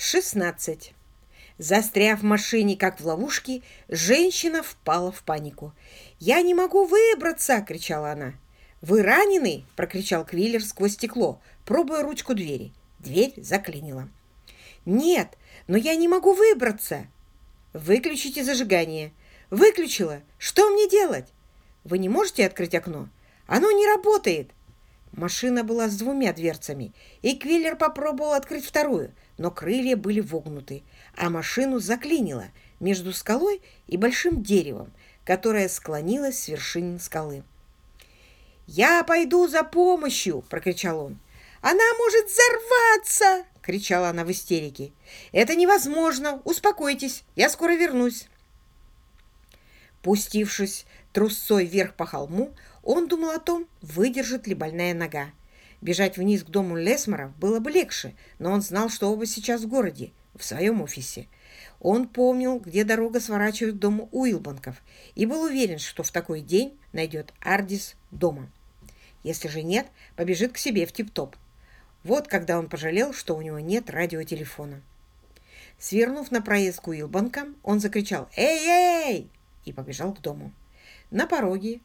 16. Застряв в машине, как в ловушке, женщина впала в панику. «Я не могу выбраться!» — кричала она. «Вы ранены?» — прокричал Квиллер сквозь стекло, пробуя ручку двери. Дверь заклинила. «Нет, но я не могу выбраться!» «Выключите зажигание!» «Выключила! Что мне делать?» «Вы не можете открыть окно?» «Оно не работает!» Машина была с двумя дверцами, и Квиллер попробовал открыть вторую, но крылья были вогнуты, а машину заклинило между скалой и большим деревом, которое склонилось с вершины скалы. «Я пойду за помощью!» – прокричал он. «Она может взорваться!» – кричала она в истерике. «Это невозможно! Успокойтесь, я скоро вернусь!» Пустившись трусцой вверх по холму, он думал о том, выдержит ли больная нога. Бежать вниз к дому Лесморов было бы легче, но он знал, что оба сейчас в городе, в своем офисе. Он помнил, где дорога сворачивает к дому Уилбанков, и был уверен, что в такой день найдет Ардис дома. Если же нет, побежит к себе в тип-топ. Вот когда он пожалел, что у него нет радиотелефона. Свернув на проезд к Уилбанкам, он закричал «Эй-эй!» и побежал к дому. На пороге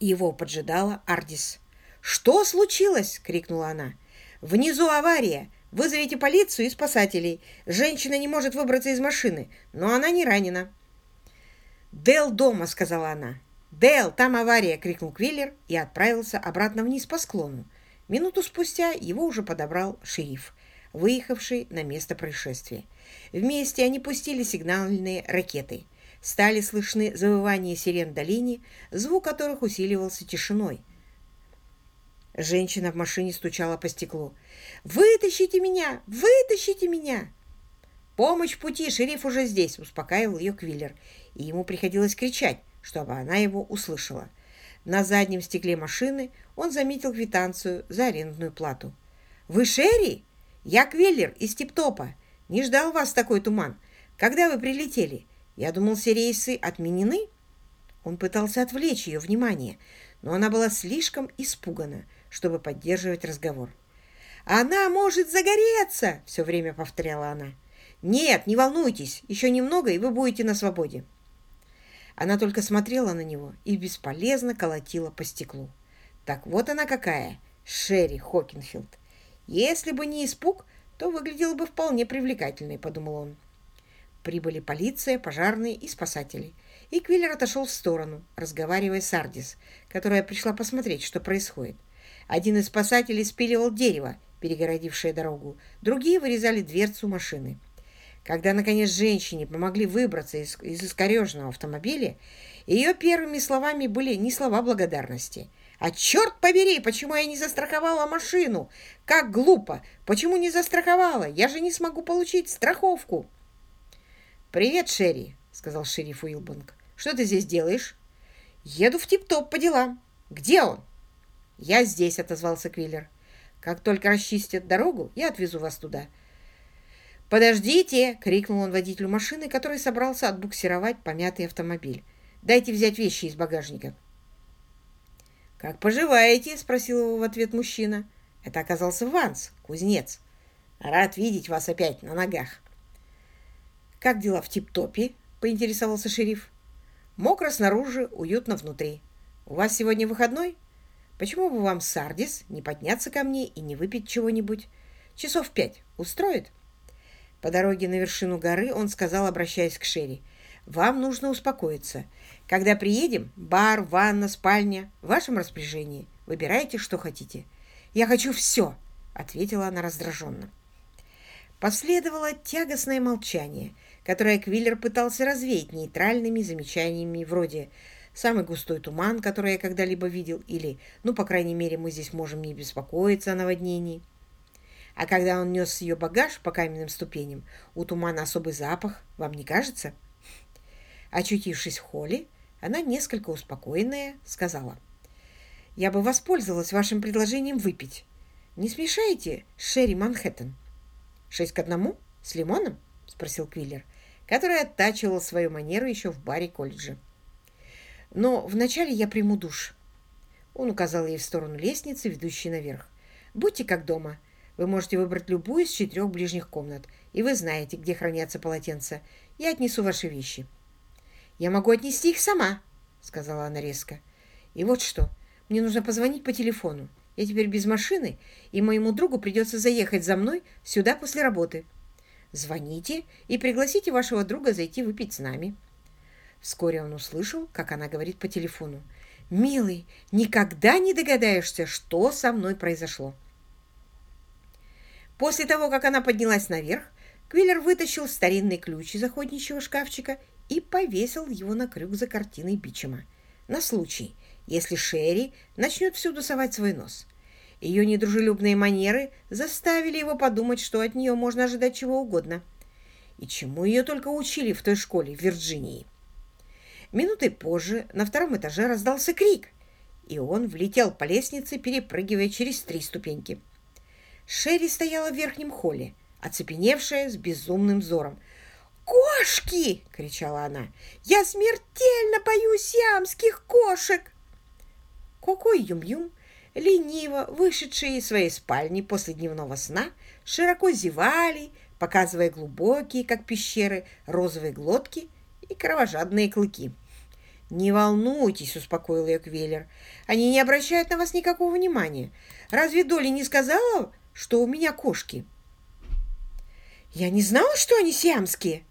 его поджидала Ардис. «Что случилось?» — крикнула она. «Внизу авария! Вызовите полицию и спасателей. Женщина не может выбраться из машины, но она не ранена». «Дел дома!» — сказала она. «Дел, там авария!» — крикнул Квиллер и отправился обратно вниз по склону. Минуту спустя его уже подобрал шериф, выехавший на место происшествия. Вместе они пустили сигнальные ракеты стали слышны завывания сирен в долине, звук которых усиливался тишиной. Женщина в машине стучала по стеклу. «Вытащите меня! Вытащите меня!» «Помощь в пути! Шериф уже здесь!» — успокаивал ее Квиллер, и ему приходилось кричать, чтобы она его услышала. На заднем стекле машины он заметил квитанцию за арендную плату. «Вы Шерри? Я Квиллер из Типтопа. Не ждал вас такой туман. Когда вы прилетели? Я думал, все рейсы отменены. Он пытался отвлечь ее внимание, но она была слишком испугана, чтобы поддерживать разговор. «Она может загореться!» — все время повторяла она. «Нет, не волнуйтесь, еще немного, и вы будете на свободе». Она только смотрела на него и бесполезно колотила по стеклу. Так вот она какая, Шерри Хокинфилд. Если бы не испуг, то выглядела бы вполне привлекательной, подумал он. Прибыли полиция, пожарные и спасатели. И Квиллер отошел в сторону, разговаривая с Ардис, которая пришла посмотреть, что происходит. Один из спасателей спиливал дерево, перегородившее дорогу, другие вырезали дверцу машины. Когда, наконец, женщине помогли выбраться из, из искореженного автомобиля, ее первыми словами были не слова благодарности, а «Черт побери, почему я не застраховала машину? Как глупо! Почему не застраховала? Я же не смогу получить страховку!» «Привет, Шерри», — сказал шериф Уилбанк. «Что ты здесь делаешь?» «Еду в тип-топ по делам». «Где он?» «Я здесь», — отозвался Квиллер. «Как только расчистят дорогу, я отвезу вас туда». «Подождите!» — крикнул он водителю машины, который собрался отбуксировать помятый автомобиль. «Дайте взять вещи из багажника». «Как поживаете?» — спросил его в ответ мужчина. Это оказался Ванс, кузнец. «Рад видеть вас опять на ногах». «Как дела в тип-топе?» — поинтересовался шериф. «Мокро снаружи, уютно внутри. У вас сегодня выходной? Почему бы вам, Сардис, не подняться ко мне и не выпить чего-нибудь? Часов пять. Устроит?» По дороге на вершину горы он сказал, обращаясь к Шерри, «Вам нужно успокоиться. Когда приедем, бар, ванна, спальня в вашем распоряжении. Выбирайте, что хотите». «Я хочу все!» — ответила она раздраженно. Последовало тягостное молчание, которое Квиллер пытался развеять нейтральными замечаниями вроде «самый густой туман, который я когда-либо видел» или «ну, по крайней мере, мы здесь можем не беспокоиться о наводнении». А когда он нес ее багаж по каменным ступеням, у тумана особый запах, вам не кажется? Очутившись в холле, она, несколько успокоенная, сказала, «Я бы воспользовалась вашим предложением выпить. Не смешайте Шерри Манхэттен?» «Шесть к одному? С лимоном?» — спросил Квиллер, который оттачивал свою манеру еще в баре колледжа. «Но вначале я приму душ». Он указал ей в сторону лестницы, ведущей наверх. «Будьте как дома. Вы можете выбрать любую из четырех ближних комнат, и вы знаете, где хранятся полотенца. Я отнесу ваши вещи». «Я могу отнести их сама», — сказала она резко. «И вот что, мне нужно позвонить по телефону. Я теперь без машины, и моему другу придется заехать за мной сюда после работы. Звоните и пригласите вашего друга зайти выпить с нами». Вскоре он услышал, как она говорит по телефону. «Милый, никогда не догадаешься, что со мной произошло». После того, как она поднялась наверх, Квиллер вытащил старинный ключ из охотничьего шкафчика и повесил его на крюк за картиной Бичема. На случай, если Шерри начнет всюду совать свой нос. Ее недружелюбные манеры заставили его подумать, что от нее можно ожидать чего угодно. И чему ее только учили в той школе в Вирджинии. Минутой позже на втором этаже раздался крик, и он влетел по лестнице, перепрыгивая через три ступеньки. Шерри стояла в верхнем холле, оцепеневшая с безумным взором. «Кошки!» — кричала она. «Я смертельно боюсь сиамских кошек!» Коко и Юм-Юм, лениво вышедшие из своей спальни после дневного сна, широко зевали, показывая глубокие, как пещеры, розовые глотки и кровожадные клыки. «Не волнуйтесь», — успокоил ее Квеллер. «Они не обращают на вас никакого внимания. Разве Доли не сказала, что у меня кошки. Я не знала, что они сиамские.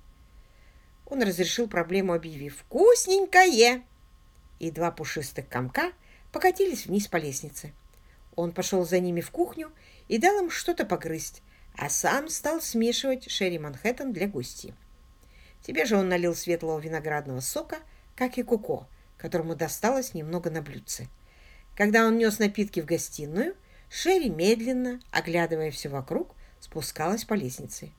Он разрешил проблему, объявив «Вкусненькое!» И два пушистых комка покатились вниз по лестнице. Он пошел за ними в кухню и дал им что-то погрызть, а сам стал смешивать Шерри Манхэттен для гостей. Тебе же он налил светлого виноградного сока, как и Коко, которому досталось немного на блюдце. Когда он нес напитки в гостиную, Шерри медленно, оглядывая все вокруг, спускалась по лестнице.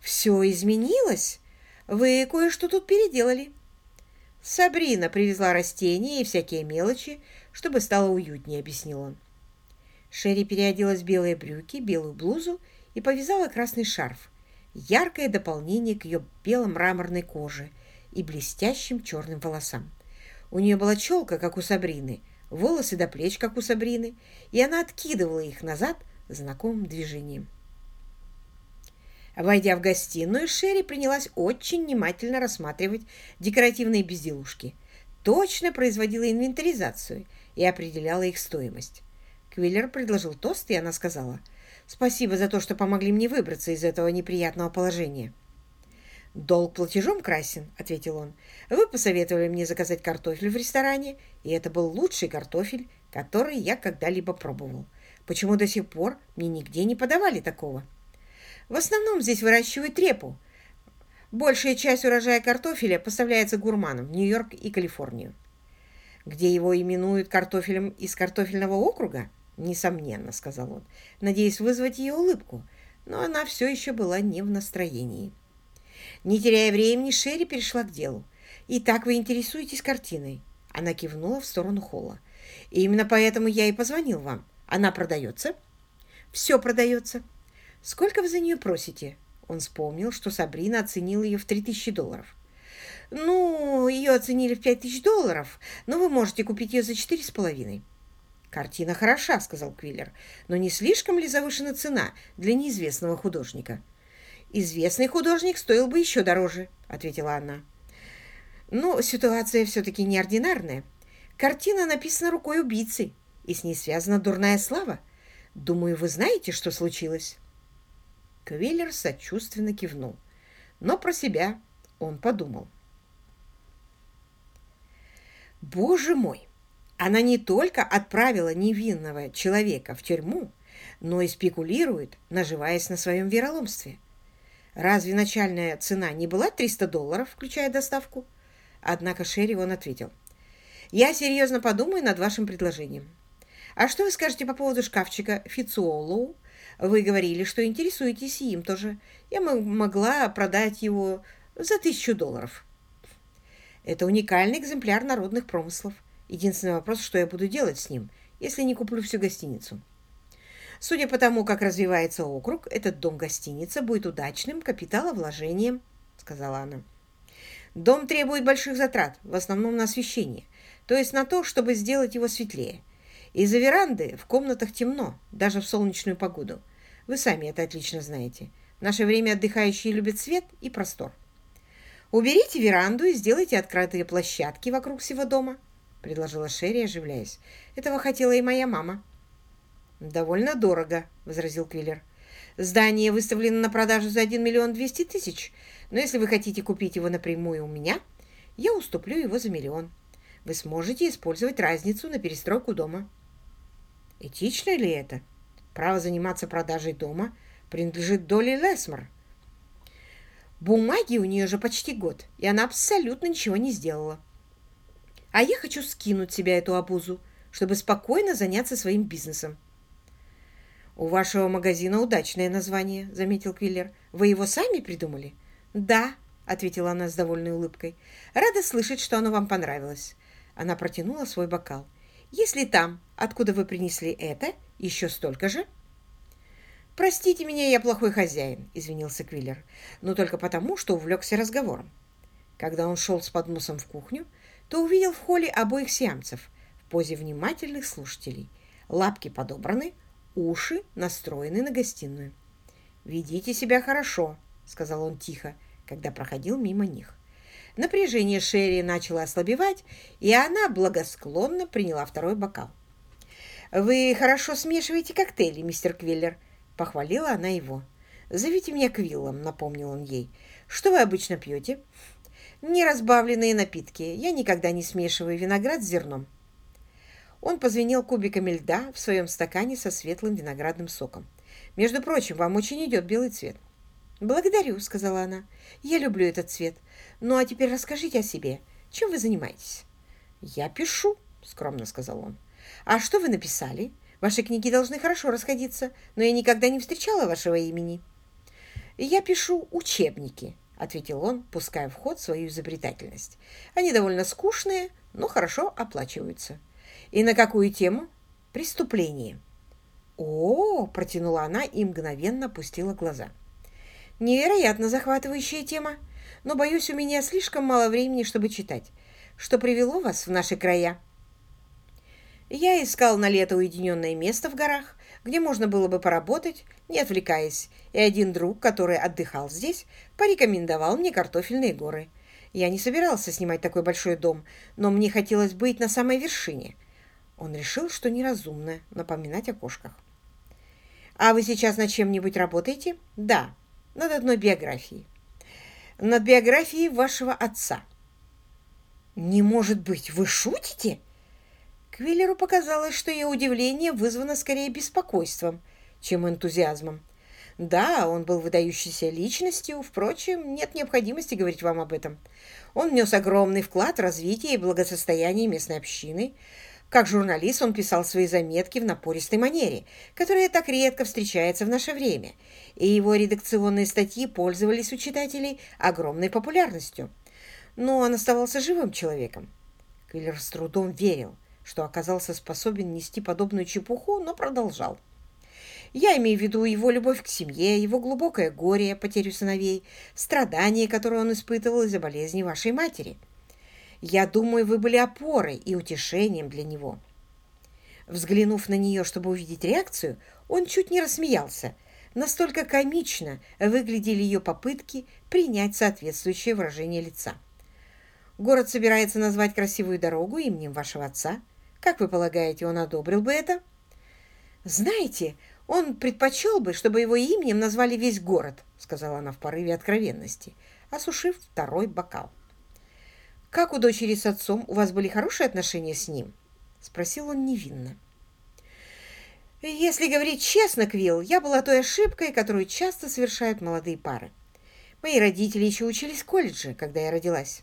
«Все изменилось? Вы кое-что тут переделали». «Сабрина привезла растения и всякие мелочи, чтобы стало уютнее», — объяснил он. Шерри переоделась в белые брюки, белую блузу и повязала красный шарф. Яркое дополнение к ее бело-мраморной коже и блестящим черным волосам. У нее была челка, как у Сабрины — волосы до плеч, как у Сабрины, и она откидывала их назад знакомым движением. Войдя в гостиную, Шерри принялась очень внимательно рассматривать декоративные безделушки, точно производила инвентаризацию и определяла их стоимость. Квиллер предложил тост, и она сказала, «Спасибо за то, что помогли мне выбраться из этого неприятного положения». «Долг платежом красен», — ответил он. «Вы посоветовали мне заказать картофель в ресторане, и это был лучший картофель, который я когда-либо пробовал. Почему до сих пор мне нигде не подавали такого?» «В основном здесь выращивают репу. Большая часть урожая картофеля поставляется гурманам в Нью-Йорк и Калифорнию. Где его именуют картофелем из картофельного округа?» «Несомненно», — сказал он, надеясь вызвать ее улыбку, но она все еще была не в настроении. Не теряя времени, Шерри перешла к делу. «Итак, вы интересуетесь картиной?» Она кивнула в сторону холла. «И именно поэтому я и позвонил вам. Она продается?» «Все продается». «Сколько вы за нее просите?» Он вспомнил, что Сабрина оценила ее в 3000 долларов. «Ну, ее оценили в 5000 долларов, но вы можете купить ее за четыре с половиной». «Картина хороша», — сказал Квиллер, «но не слишком ли завышена цена для неизвестного художника?» Известный художник стоил бы еще дороже», — ответила она. «Но ситуация все-таки неординарная. Картина написана рукой убийцы, и с ней связана дурная слава. Думаю, вы знаете, что случилось?» Квиллер сочувственно кивнул, но про себя он подумал. «Боже мой! Она не только отправила невинного человека в тюрьму, но и спекулирует, наживаясь на своем вероломстве. Разве начальная цена не была 300 долларов, включая доставку? Однако Шерри он ответил. Я серьезно подумаю над вашим предложением. А что вы скажете по поводу шкафчика Фицуоллоу? Вы говорили, что интересуетесь им тоже. Я могла продать его за тысячу долларов. Это уникальный экземпляр народных промыслов. Единственный вопрос, что я буду делать с ним, если не куплю всю гостиницу. Судя по тому, как развивается округ, этот дом-гостиница будет удачным капиталовложением, сказала она. Дом требует больших затрат, в основном на освещение, то есть на то, чтобы сделать его светлее. Из-за веранды в комнатах темно, даже в солнечную погоду. Вы сами это отлично знаете. В наше время отдыхающие любят свет и простор. Уберите веранду и сделайте открытые площадки вокруг всего дома, предложила Шерри, оживляясь. Этого хотела и моя мама. Довольно дорого, возразил Квиллер. Здание выставлено на продажу за 1 миллион 200 тысяч, но если вы хотите купить его напрямую у меня, я уступлю его за миллион. Вы сможете использовать разницу на перестройку дома. Этично ли это? Право заниматься продажей дома принадлежит Долли Лесмор. Бумаги у нее же почти год, и она абсолютно ничего не сделала. А я хочу скинуть себя эту обузу, чтобы спокойно заняться своим бизнесом. «У вашего магазина удачное название», — заметил Квиллер. «Вы его сами придумали?» «Да», — ответила она с довольной улыбкой. «Рада слышать, что оно вам понравилось». Она протянула свой бокал. «Если там, откуда вы принесли это, еще столько же?» «Простите меня, я плохой хозяин», — извинился Квиллер, но только потому, что увлекся разговором. Когда он шел с подносом в кухню, то увидел в холле обоих сиамцев в позе внимательных слушателей. Лапки подобраны, уши настроены на гостиную. «Ведите себя хорошо», — сказал он тихо, когда проходил мимо них. Напряжение Шерри начало ослабевать, и она благосклонно приняла второй бокал. «Вы хорошо смешиваете коктейли, мистер Квиллер», — похвалила она его. «Зовите меня Квиллом», — напомнил он ей. «Что вы обычно пьете?» «Неразбавленные напитки. Я никогда не смешиваю виноград с зерном». Он позвенел кубиками льда в своем стакане со светлым виноградным соком. «Между прочим, вам очень идет белый цвет». «Благодарю», — сказала она. «Я люблю этот цвет. Ну, а теперь расскажите о себе. Чем вы занимаетесь?» «Я пишу», — скромно сказал он. «А что вы написали? Ваши книги должны хорошо расходиться, но я никогда не встречала вашего имени». «Я пишу учебники», — ответил он, пуская в ход свою изобретательность. «Они довольно скучные, но хорошо оплачиваются». И на какую тему? Преступление. О, протянула она и мгновенно опустила глаза. Невероятно захватывающая тема, но, боюсь, у меня слишком мало времени, чтобы читать. Что привело вас в наши края? Я искал на лето уединенное место в горах, где можно было бы поработать, не отвлекаясь, и один друг, который отдыхал здесь, порекомендовал мне картофельные горы. Я не собирался снимать такой большой дом, но мне хотелось быть на самой вершине – он решил, что неразумно напоминать о кошках. «А вы сейчас над чем-нибудь работаете?» «Да, над одной биографией. Над биографией вашего отца». «Не может быть! Вы шутите?» Квиллеру показалось, что ее удивление вызвано скорее беспокойством, чем энтузиазмом. Да, он был выдающейся личностью, впрочем, нет необходимости говорить вам об этом. Он внес огромный вклад в развитие и благосостояние местной общины, как журналист он писал свои заметки в напористой манере, которая так редко встречается в наше время, и его редакционные статьи пользовались у читателей огромной популярностью. Но он оставался живым человеком. Квиллер с трудом верил, что оказался способен нести подобную чепуху, но продолжал. Я имею в виду его любовь к семье, его глубокое горе, потерю сыновей, страдания, которые он испытывал из-за болезни вашей матери – я думаю, вы были опорой и утешением для него». Взглянув на нее, чтобы увидеть реакцию, он чуть не рассмеялся. Настолько комично выглядели ее попытки принять соответствующее выражение лица. «Город собирается назвать красивую дорогу именем вашего отца. Как вы полагаете, он одобрил бы это?» «Знаете, он предпочел бы, чтобы его именем назвали весь город», сказала она в порыве откровенности, осушив второй бокал. «Как у дочери с отцом? У вас были хорошие отношения с ним?» — спросил он невинно. «Если говорить честно, Квилл, я была той ошибкой, которую часто совершают молодые пары. Мои родители еще учились в колледже, когда я родилась,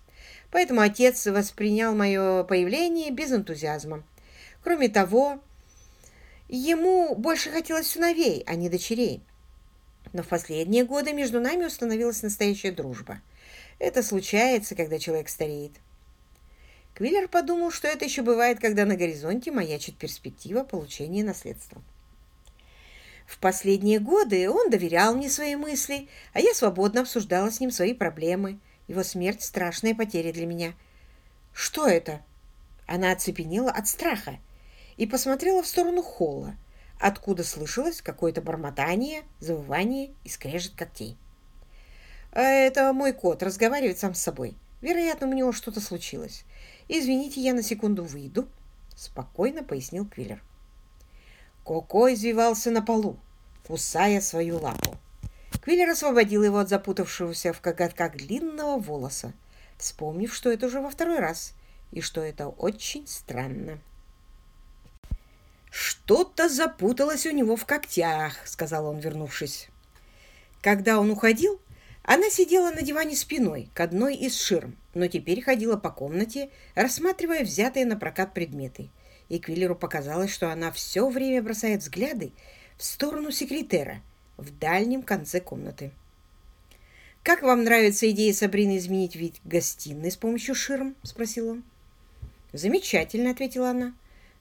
поэтому отец воспринял мое появление без энтузиазма. Кроме того, ему больше хотелось сыновей, а не дочерей. Но в последние годы между нами установилась настоящая дружба — это случается, когда человек стареет. Квиллер подумал, что это еще бывает, когда на горизонте маячит перспектива получения наследства. В последние годы он доверял мне свои мысли, а я свободно обсуждала с ним свои проблемы. Его смерть – страшная потеря для меня. Что это? Она оцепенела от страха и посмотрела в сторону холла, откуда слышалось какое-то бормотание, завывание и скрежет когтей. «Это мой кот разговаривает сам с собой. Вероятно, у него что-то случилось. Извините, я на секунду выйду», — спокойно пояснил Квиллер. Коко извивался на полу, кусая свою лапу. Квиллер освободил его от запутавшегося в коготках длинного волоса, вспомнив, что это уже во второй раз и что это очень странно. «Что-то запуталось у него в когтях», — сказал он, вернувшись. Когда он уходил, она сидела на диване спиной к одной из ширм, но теперь ходила по комнате, рассматривая взятые на прокат предметы. И Квиллеру показалось, что она все время бросает взгляды в сторону секретера в дальнем конце комнаты. «Как вам нравится идея Сабрины изменить вид гостиной с помощью ширм?» — спросил он. «Замечательно», — ответила она.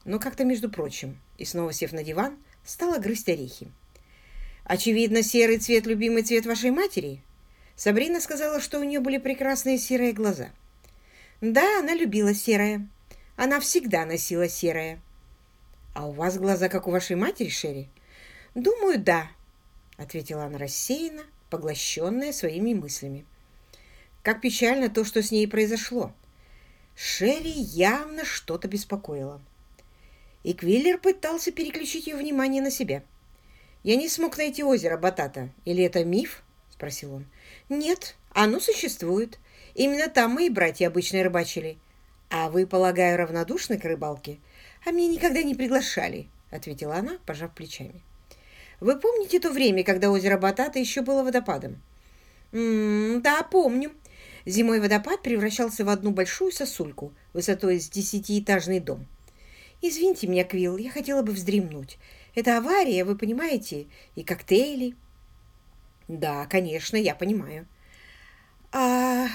Но как-то между прочим, и снова сев на диван, стала грызть орехи. «Очевидно, серый цвет — любимый цвет вашей матери?» Сабрина сказала, что у нее были прекрасные серые глаза. Да, она любила серое. Она всегда носила серое. А у вас глаза, как у вашей матери, Шерри? Думаю, да, ответила она рассеянно, поглощенная своими мыслями. Как печально то, что с ней произошло. Шерри явно что-то беспокоило. И Квиллер пытался переключить ее внимание на себя. «Я не смог найти озеро Батата. Или это миф?» — спросил он. «Нет, оно существует. Именно там мои братья обычно рыбачили. А вы, полагаю, равнодушны к рыбалке? А меня никогда не приглашали», — ответила она, пожав плечами. «Вы помните то время, когда озеро Батата еще было водопадом?» М -м «Да, помню. Зимой водопад превращался в одну большую сосульку высотой с десятиэтажный дом. Извините меня, Квилл, я хотела бы вздремнуть. Это авария, вы понимаете, и коктейли». Да, конечно, я понимаю. А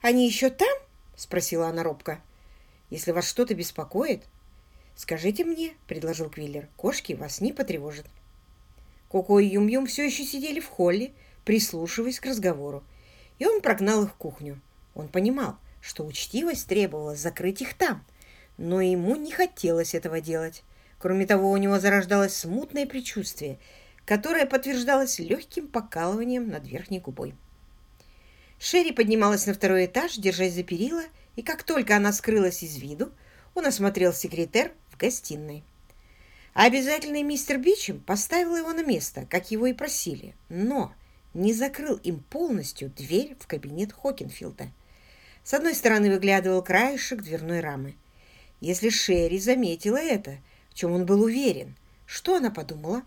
они еще там? Спросила она робко. Если вас что-то беспокоит, скажите мне, предложил Квиллер. Кошки вас не потревожат. Коко и Юм-Юм все еще сидели в холле, прислушиваясь к разговору, и он прогнал их в кухню. Он понимал, что учтивость требовала закрыть их там, но ему не хотелось этого делать. Кроме того, у него зарождалось смутное предчувствие – которое подтверждалось легким покалыванием над верхней губой. Шерри поднималась на второй этаж, держась за перила, и как только она скрылась из виду, он осмотрел секретер в гостиной. А обязательный мистер Бичем поставил его на место, как его и просили, но не закрыл им полностью дверь в кабинет Хокинфилда. С одной стороны выглядывал краешек дверной рамы. Если Шерри заметила это, в чем он был уверен, что она подумала?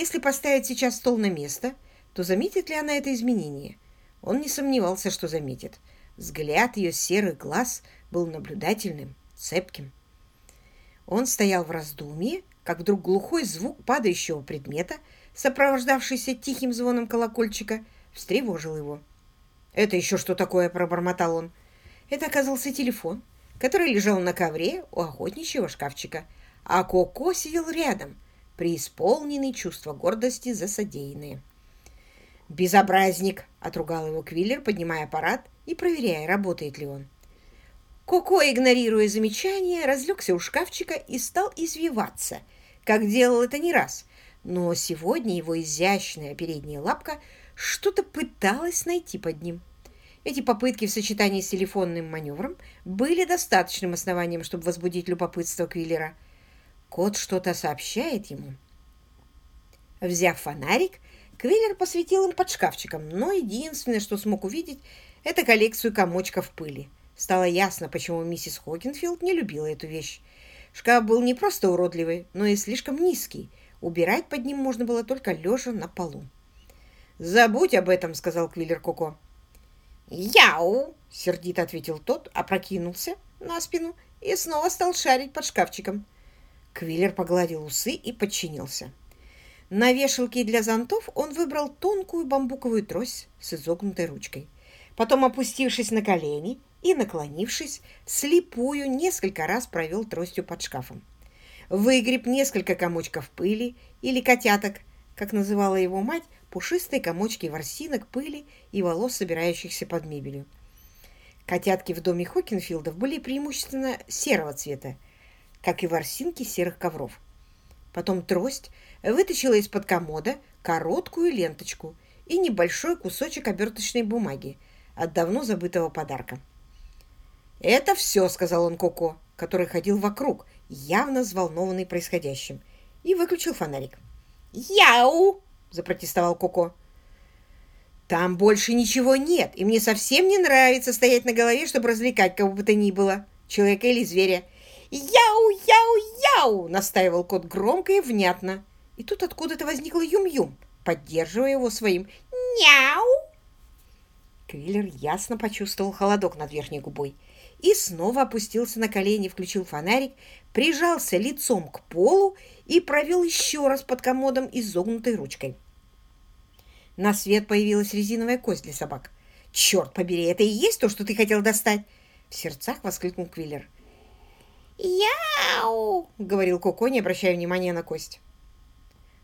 Если поставить сейчас стол на место, то заметит ли она это изменение? Он не сомневался, что заметит. Взгляд ее серых глаз был наблюдательным, цепким. Он стоял в раздумье, как вдруг глухой звук падающего предмета, сопровождавшийся тихим звоном колокольчика, встревожил его. «Это еще что такое?» – пробормотал он. Это оказался телефон, который лежал на ковре у охотничьего шкафчика, а Коко сидел рядом – преисполненный чувство гордости за содеянное. «Безобразник!» — отругал его Квиллер, поднимая аппарат и проверяя, работает ли он. Коко, игнорируя замечание, разлегся у шкафчика и стал извиваться, как делал это не раз. Но сегодня его изящная передняя лапка что-то пыталась найти под ним. Эти попытки в сочетании с телефонным маневром были достаточным основанием, чтобы возбудить любопытство Квиллера — Кот что-то сообщает ему. Взяв фонарик, Квиллер посветил им под шкафчиком, но единственное, что смог увидеть, это коллекцию комочков пыли. Стало ясно, почему миссис Хокинфилд не любила эту вещь. Шкаф был не просто уродливый, но и слишком низкий. Убирать под ним можно было только лежа на полу. «Забудь об этом», — сказал Квиллер Коко. «Яу!» — сердито ответил тот, опрокинулся на спину и снова стал шарить под шкафчиком. Квиллер погладил усы и подчинился. На вешалке для зонтов он выбрал тонкую бамбуковую трость с изогнутой ручкой. Потом, опустившись на колени и наклонившись, слепую несколько раз провел тростью под шкафом. Выгреб несколько комочков пыли или котяток, как называла его мать, пушистые комочки ворсинок, пыли и волос, собирающихся под мебелью. Котятки в доме Хокинфилдов были преимущественно серого цвета, как и ворсинки серых ковров. потом трость, вытащила из-под комода короткую ленточку и небольшой кусочек оберточной бумаги от давно забытого подарка. «Это все», — сказал он Коко, который ходил вокруг, явно взволнованный происходящим, и выключил фонарик. «Яу!» — запротестовал Коко. «Там больше ничего нет, и мне совсем не нравится стоять на голове, чтобы развлекать кого бы то ни было, человека или зверя. «Яу, яу, яу!» — настаивал кот громко и внятно. И тут откуда-то возникла Юм-Юм, поддерживая его своим «Няу!». Квиллер ясно почувствовал холодок над верхней губой и снова опустился на колени, включил фонарик, прижался лицом к полу и провел еще раз под комодом изогнутой ручкой. На свет появилась резиновая кость для собак. «Черт побери, это и есть то, что ты хотел достать!» В сердцах воскликнул Квиллер. «Яу!» — говорил Коко, не обращая внимания на кость.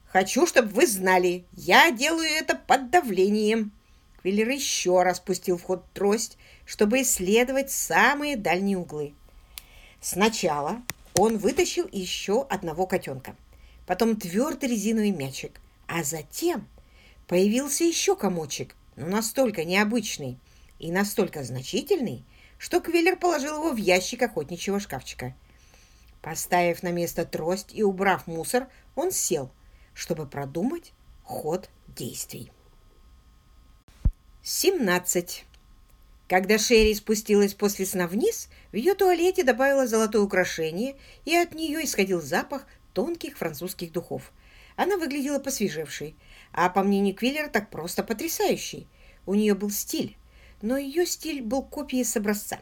«Хочу, чтобы вы знали, я делаю это под давлением!» Квиллер еще раз пустил в ход трость, чтобы исследовать самые дальние углы. Сначала он вытащил еще одного котенка, потом твердый резиновый мячик, а затем появился еще комочек, но настолько необычный и настолько значительный, что Квиллер положил его в ящик охотничьего шкафчика. Поставив на место трость и убрав мусор, он сел, чтобы продумать ход действий. 17. Когда Шерри спустилась после сна вниз, в ее туалете добавила золотое украшение, и от нее исходил запах тонких французских духов. Она выглядела посвежевшей, а по мнению Квиллера так просто потрясающей. У нее был стиль, но ее стиль был копией с образца.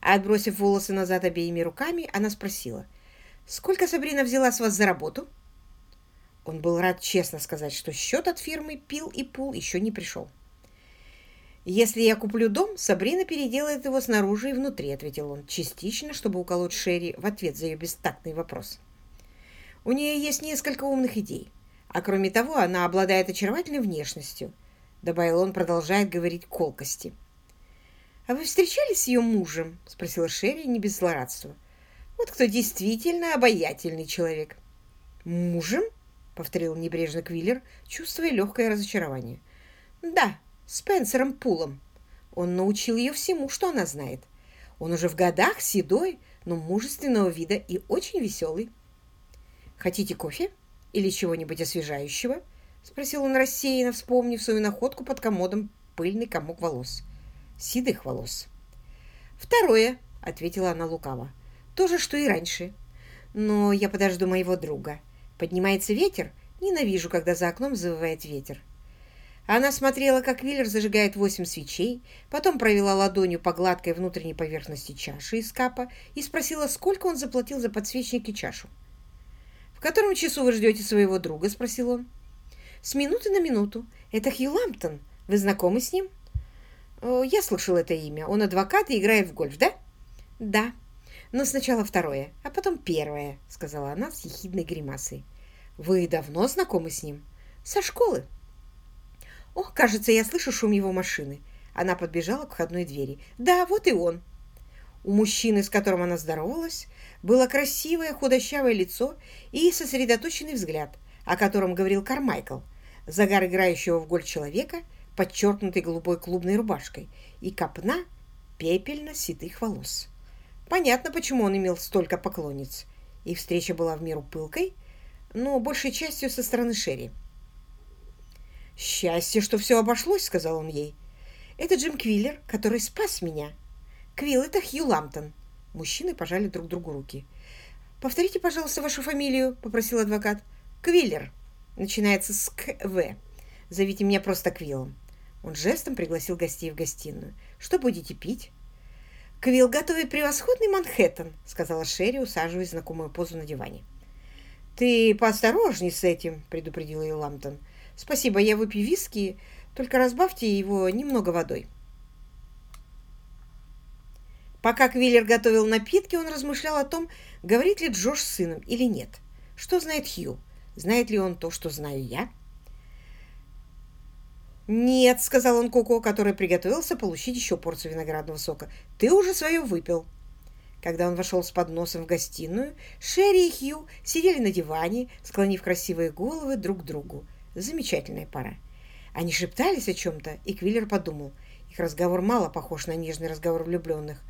Отбросив волосы назад обеими руками, она спросила, «Сколько Сабрина взяла с вас за работу?» Он был рад честно сказать, что счет от фирмы «Пил и Пул» еще не пришел. «Если я куплю дом, Сабрина переделает его снаружи и внутри», — ответил он, частично, чтобы уколоть Шерри в ответ за ее бестактный вопрос. «У нее есть несколько умных идей, а кроме того, она обладает очаровательной внешностью», — добавил он, продолжает говорить колкости. «А вы встречались с ее мужем?» — спросила Шерри не без злорадства. «Вот кто действительно обаятельный человек». «Мужем?» — повторил небрежно Квиллер, чувствуя легкое разочарование. «Да», Спенсером Пулом. Он научил ее всему, что она знает. Он уже в годах, седой, но мужественного вида и очень веселый. «Хотите кофе? Или чего-нибудь освежающего?» — спросил он рассеянно, вспомнив свою находку под комодом пыльный комок волос. Седых волос. «Второе», — ответила она лукаво. «То же, что и раньше. Но я подожду моего друга. Поднимается ветер. Ненавижу, когда за окном завывает ветер. Она смотрела, как Виллер зажигает восемь свечей, потом провела ладонью по гладкой внутренней поверхности чаши из капа и спросила, сколько он заплатил за подсвечник и чашу. «В котором часу вы ждете своего друга?» – спросил он. «С минуты на минуту. Это Хью Ламптон. Вы знакомы с ним?» «Я слышал это имя. Он адвокат и играет в гольф, да?» «Да. Но сначала второе, а потом первое», – сказала она с ехидной гримасой. «Вы давно знакомы с ним?» «Со школы». «Ох, кажется, я слышу шум его машины». Она подбежала к входной двери. «Да, вот и он». У мужчины, с которым она здоровалась, было красивое худощавое лицо и сосредоточенный взгляд, о котором говорил Кармайкл, загар играющего в гольф человека, подчеркнутый голубой клубной рубашкой, и копна пепельно-ситых волос. Понятно, почему он имел столько поклонниц. И встреча была в меру пылкой, но большей частью со стороны Шерри. «Счастье, что все обошлось», — сказал он ей. «Это Джим Квиллер, который спас меня. Квилл — это Хью Ламптон». Мужчины пожали друг другу руки. «Повторите, пожалуйста, вашу фамилию», — попросил адвокат. «Квиллер. Начинается с К.В. Зовите меня просто Квиллом». Он жестом пригласил гостей в гостиную. «Что будете пить?» «Квилл готовит превосходный Манхэттен», — сказала Шерри, усаживаясь в знакомую позу на диване. «Ты поосторожней с этим», — предупредил ее Ламптон. Спасибо, я выпью виски, только разбавьте его немного водой. Пока Квиллер готовил напитки, он размышлял о том, говорит ли Джош с сыном или нет. Что знает Хью? Знает ли он то, что знаю я? «Нет», — сказал он Коко, который приготовился получить еще порцию виноградного сока. «Ты уже свое выпил». Когда он вошел с подносом в гостиную, Шерри и Хью сидели на диване, склонив красивые головы друг к другу. Замечательная пара. Они шептались о чем-то, и Квиллер подумал. Их разговор мало похож на нежный разговор влюбленных.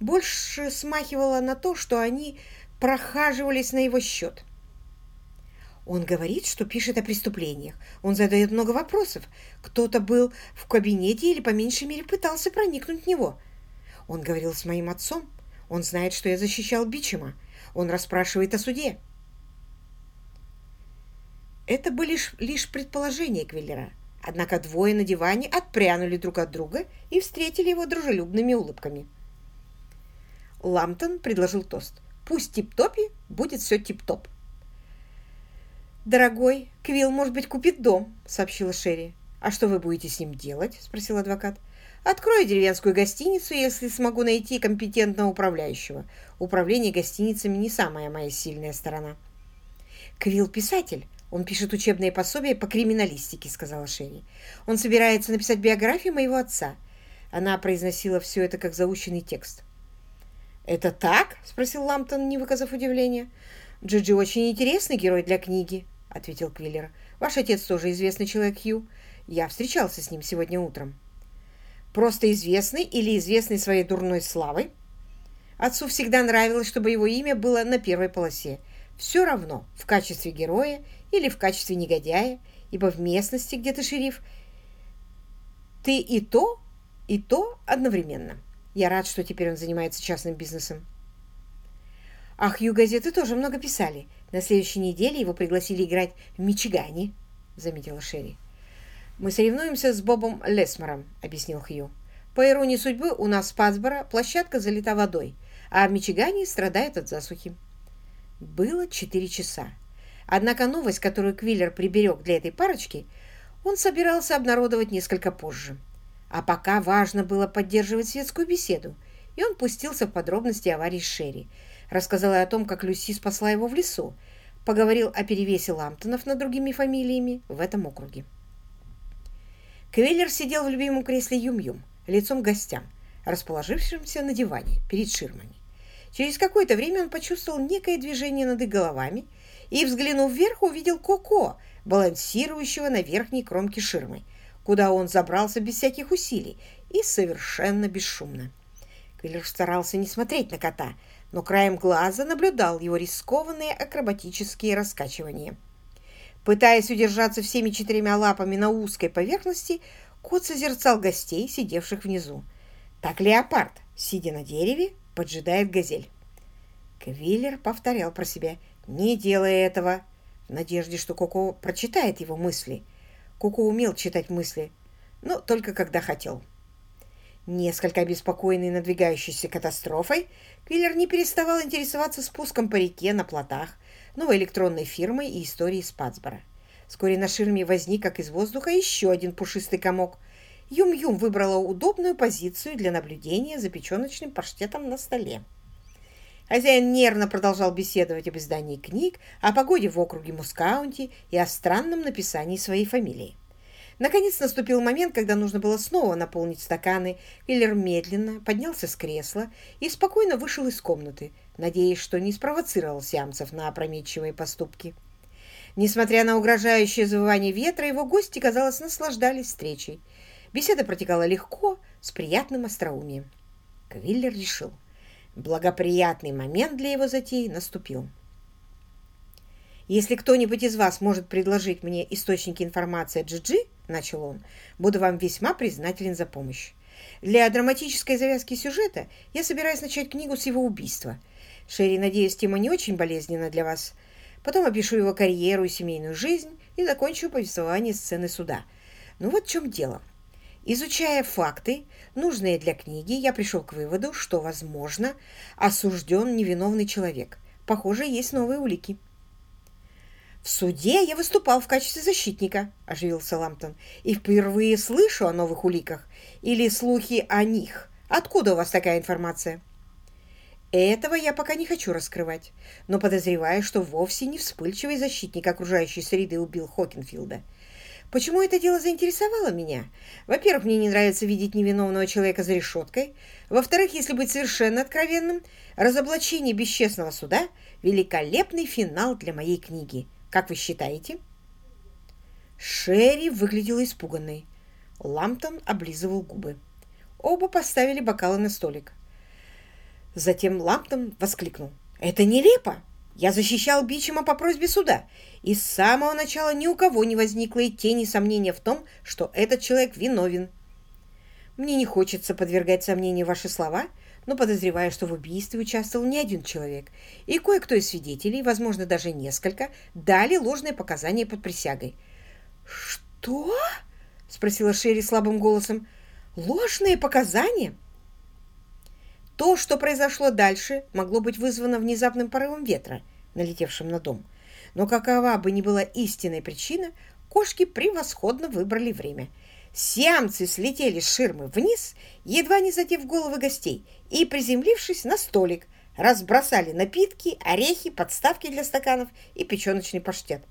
Больше смахивало на то, что они прохаживались на его счет. Он говорит, что пишет о преступлениях. Он задает много вопросов. Кто-то был в кабинете или, по меньшей мере, пытался проникнуть в него. Он говорил с моим отцом. Он знает, что я защищал Бичема. Он расспрашивает о суде. Это были лишь, лишь предположения Квиллера. Однако двое на диване отпрянули друг от друга и встретили его дружелюбными улыбками. Ламптон предложил тост. «Пусть тип-топи будет все тип-топ». «Дорогой, Квилл, может быть, купит дом», — сообщила Шерри. «А что вы будете с ним делать?» — спросил адвокат. «Открою деревенскую гостиницу, если смогу найти компетентного управляющего. Управление гостиницами не самая моя сильная сторона». «Квилл писатель. Он пишет учебные пособия по криминалистике», — сказала Шерри. «Он собирается написать биографию моего отца». Она произносила все это как заученный текст. «Это так?» — спросил Ламптон, не выказав удивления. «Джиджи очень интересный герой для книги», — ответил Квиллер. «Ваш отец тоже известный человек, Хью. Я встречался с ним сегодня утром». «Просто известный или известный своей дурной славой?» Отцу всегда нравилось, чтобы его имя было на первой полосе. Все равно, в качестве героя или в качестве негодяя, ибо в местности, где ты шериф, ты и то, и то одновременно. Я рад, что теперь он занимается частным бизнесом. Ах, Ю газеты тоже много писали. На следующей неделе его пригласили играть в Мичигане, заметила Шерри. Мы соревнуемся с Бобом Лесмором, объяснил Хью. По иронии судьбы, у нас в Патсборо площадка залита водой, а в Мичигане страдают от засухи. Было четыре часа. Однако новость, которую Квиллер приберег для этой парочки, он собирался обнародовать несколько позже. А пока важно было поддерживать светскую беседу, и он пустился в подробности аварии с Шерри, рассказал о том, как Люси спасла его в лесу, поговорил о перевесе Ламптонов над другими фамилиями в этом округе. Квиллер сидел в любимом кресле Юм-Юм, лицом к гостям, расположившимся на диване перед ширмами. Через какое-то время он почувствовал некое движение над их головами и, взглянув вверх, увидел Коко, балансирующего на верхней кромке ширмы, куда он забрался без всяких усилий и совершенно бесшумно. Квиллер старался не смотреть на кота, но краем глаза наблюдал его рискованные акробатические раскачивания. Пытаясь удержаться всеми четырьмя лапами на узкой поверхности, кот созерцал гостей, сидевших внизу. Так леопард, сидя на дереве, поджидает газель. Квиллер повторял про себя «Не делай этого!» в надежде, что Коко прочитает его мысли. Коко умел читать мысли, но только когда хотел. Несколько обеспокоенный надвигающейся катастрофой, Квиллер не переставал интересоваться спуском по реке на плотах, новой электронной фирмой и историей Спацбора. Вскоре на ширме возник, как из воздуха, еще один пушистый комок. Юм-Юм выбрала удобную позицию для наблюдения за печеночным паштетом на столе. Хозяин нервно продолжал беседовать об издании книг, о погоде в округе Мускаунти и о странном написании своей фамилии. Наконец наступил момент, когда нужно было снова наполнить стаканы. Киллер медленно поднялся с кресла и спокойно вышел из комнаты, надеясь, что не спровоцировал сиамцев на опрометчивые поступки. Несмотря на угрожающее завывание ветра, его гости, казалось, наслаждались встречей. Беседа протекала легко, с приятным остроумием. Квиллер решил. Благоприятный момент для его затеи наступил. «Если кто-нибудь из вас может предложить мне источники информации о Джиджи, -Джи, — начал он, — буду вам весьма признателен за помощь. Для драматической завязки сюжета я собираюсь начать книгу с его убийства. Шерри, надеюсь, тема не очень болезненна для вас. Потом опишу его карьеру и семейную жизнь и закончу повествование сцены суда. Ну вот в чем дело. Изучая факты, нужные для книги, я пришел к выводу, что, возможно, осужден невиновный человек. Похоже, есть новые улики. «В суде я выступал в качестве защитника», – оживился Ламптон. «И впервые слышу о новых уликах. Или слухи о них. Откуда у вас такая информация?» Этого я пока не хочу раскрывать, но подозреваю, что вовсе не вспыльчивый защитник окружающей среды убил Хокинфилда. почему это дело заинтересовало меня? Во-первых, мне не нравится видеть невиновного человека за решеткой. Во-вторых, если быть совершенно откровенным, разоблачение бесчестного суда – великолепный финал для моей книги. Как вы считаете?» Шерри выглядела испуганной. Ламптон облизывал губы. Оба поставили бокалы на столик. Затем Ламптон воскликнул. «Это нелепо! Я защищал Бичема по просьбе суда, и с самого начала ни у кого не возникло и тени сомнения в том, что этот человек виновен. Мне не хочется подвергать сомнению ваши слова, но подозреваю, что в убийстве участвовал не один человек, и кое-кто из свидетелей, возможно, даже несколько, дали ложные показания под присягой. «Что?» — спросила Шерри слабым голосом. «Ложные показания?» То, что произошло дальше, могло быть вызвано внезапным порывом ветра, налетевшим на дом. Но какова бы ни была истинная причина, кошки превосходно выбрали время. Сиамцы слетели с ширмы вниз, едва не задев головы гостей, и, приземлившись на столик, разбросали напитки, орехи, подставки для стаканов и печеночный паштет.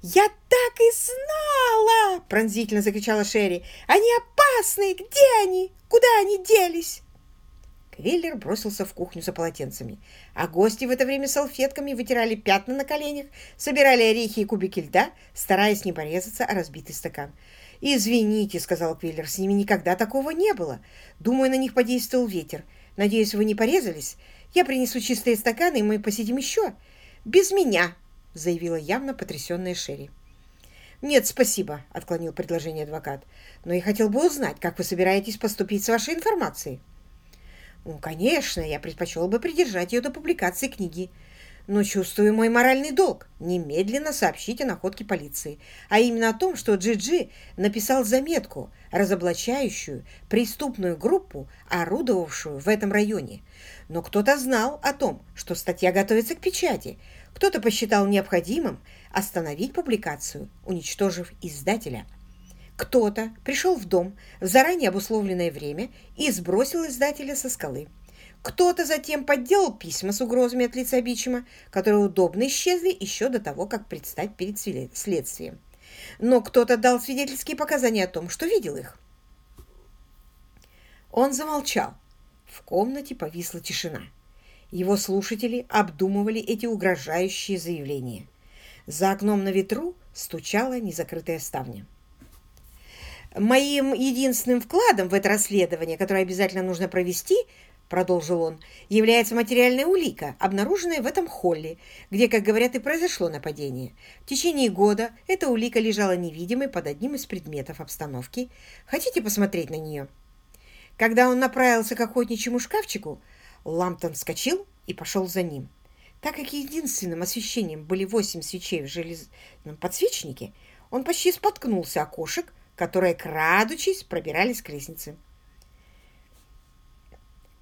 «Я так и знала!» – пронзительно закричала Шерри. «Они опасные! Где они? Куда они делись?» Квиллер бросился в кухню за полотенцами, а гости в это время салфетками вытирали пятна на коленях, собирали орехи и кубики льда, стараясь не порезаться о разбитый стакан. «Извините», — сказал Квиллер, — «с ними никогда такого не было. Думаю, на них подействовал ветер. Надеюсь, вы не порезались? Я принесу чистые стаканы, и мы посидим еще». «Без меня», — заявила явно потрясенная Шерри. «Нет, спасибо», — отклонил предложение адвокат. «Но я хотел бы узнать, как вы собираетесь поступить с вашей информацией». Ну, конечно, я предпочел бы придержать ее до публикации книги. Но чувствую мой моральный долг немедленно сообщить о находке полиции, а именно о том, что Джиджи -Джи написал заметку, разоблачающую преступную группу, орудовавшую в этом районе. Но кто-то знал о том, что статья готовится к печати, кто-то посчитал необходимым остановить публикацию, уничтожив издателя. Кто-то пришел в дом в заранее обусловленное время и сбросил издателя со скалы. Кто-то затем подделал письма с угрозами от лица Бичема, которые удобно исчезли еще до того, как предстать перед следствием. Но кто-то дал свидетельские показания о том, что видел их. Он замолчал. В комнате повисла тишина. Его слушатели обдумывали эти угрожающие заявления. За окном на ветру стучала незакрытая ставня. Моим единственным вкладом в это расследование, которое обязательно нужно провести, продолжил он, является материальная улика, обнаруженная в этом холле, где, как говорят, и произошло нападение. В течение года эта улика лежала невидимой под одним из предметов обстановки. Хотите посмотреть на нее? Когда он направился к охотничьему шкафчику, Ламптон вскочил и пошел за ним. Так как единственным освещением были восемь свечей в железном подсвечнике, он почти споткнулся о кошек, которые, крадучись, пробирались к лестнице.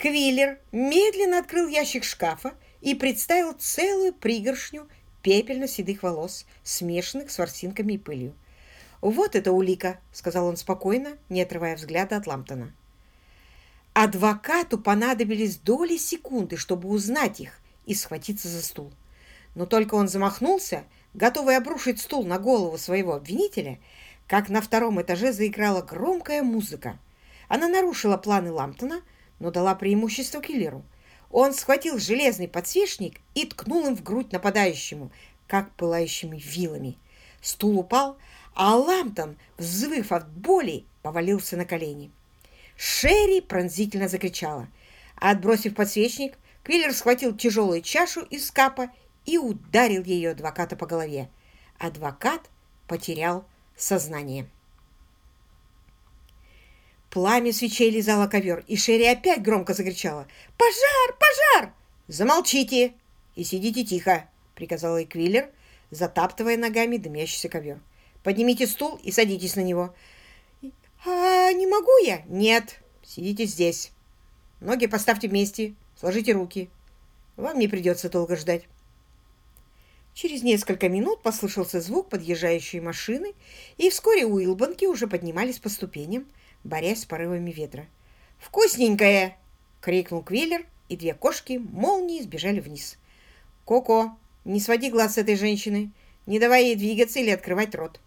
Квиллер медленно открыл ящик шкафа и представил целую пригоршню пепельно-седых волос, смешанных с ворсинками и пылью. «Вот эта улика», — сказал он спокойно, не отрывая взгляда от Ламптона. Адвокату понадобились доли секунды, чтобы узнать их и схватиться за стул. Но только он замахнулся, готовый обрушить стул на голову своего обвинителя, как на втором этаже заиграла громкая музыка. Она нарушила планы Ламптона, но дала преимущество киллеру. Он схватил железный подсвечник и ткнул им в грудь нападающему, как пылающими вилами. Стул упал, а Ламптон, взвыв от боли, повалился на колени. Шерри пронзительно закричала. Отбросив подсвечник, Квиллер схватил тяжелую чашу из скапа и ударил ее адвоката по голове. Адвокат потерял сознание. Пламя свечей лизало ковер, и Шерри опять громко закричала. «Пожар! Пожар!» «Замолчите и сидите тихо!» — приказал ей затаптывая ногами дымящийся ковер. «Поднимите стул и садитесь на него». «А не могу я?» «Нет, сидите здесь. Ноги поставьте вместе, сложите руки. Вам не придется долго ждать». Через несколько минут послышался звук подъезжающей машины, и вскоре Уилбанки уже поднимались по ступеням, борясь с порывами ветра. «Вкусненькое!» — крикнул Квиллер, и две кошки молнией сбежали вниз. «Коко, не своди глаз с этой женщины, не давай ей двигаться или открывать рот».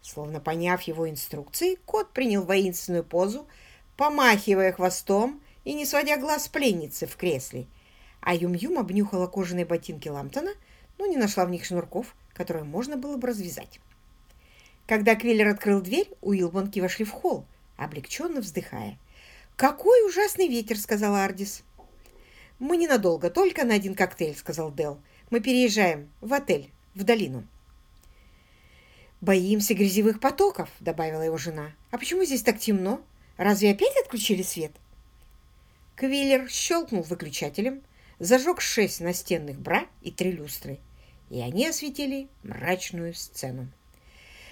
Словно поняв его инструкции, кот принял воинственную позу, помахивая хвостом и не сводя глаз с пленницы в кресле. А Юм-Юм обнюхала кожаные ботинки Ламптона, но не нашла в них шнурков, которые можно было бы развязать. Когда Квиллер открыл дверь, Уилбонки вошли в холл, облегченно вздыхая. «Какой ужасный ветер!» — сказала Ардис. «Мы ненадолго, только на один коктейль», — сказал Дел. «Мы переезжаем в отель, в долину». «Боимся грязевых потоков», — добавила его жена. «А почему здесь так темно? Разве опять отключили свет?» Квиллер щелкнул выключателем, зажег шесть настенных бра и три люстры, и они осветили мрачную сцену.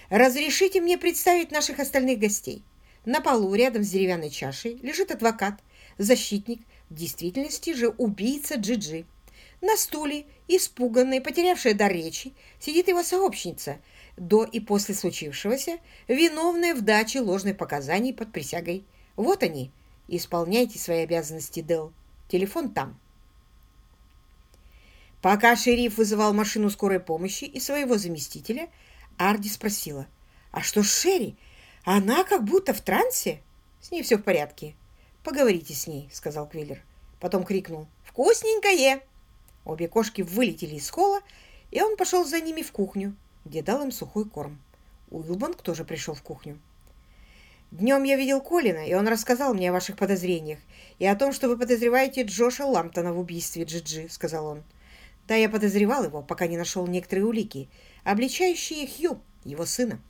«Разрешите мне представить наших остальных гостей. На полу, рядом с деревянной чашей, лежит адвокат, защитник, в действительности же убийца Джиджи. На стуле, испуганная, потерявшая дар речи, сидит его сообщница — до и после случившегося, виновная в даче ложных показаний под присягой. Вот они. Исполняйте свои обязанности, Дел. Телефон там. Пока шериф вызывал машину скорой помощи и своего заместителя, Арди спросила, «А что с Шерри? Она как будто в трансе?» «С ней все в порядке. Поговорите с ней», — сказал Квиллер. Потом крикнул, «Вкусненькое!» Обе кошки вылетели из холла, и он пошел за ними в кухню, где дал им сухой корм. Уилбанк тоже пришел в кухню. «Днем я видел Колина, и он рассказал мне о ваших подозрениях и о том, что вы подозреваете Джоша Ламптона в убийстве Джиджи», — сказал он. «Да, я подозревал его, пока не нашел некоторые улики, обличающие Хью, его сына.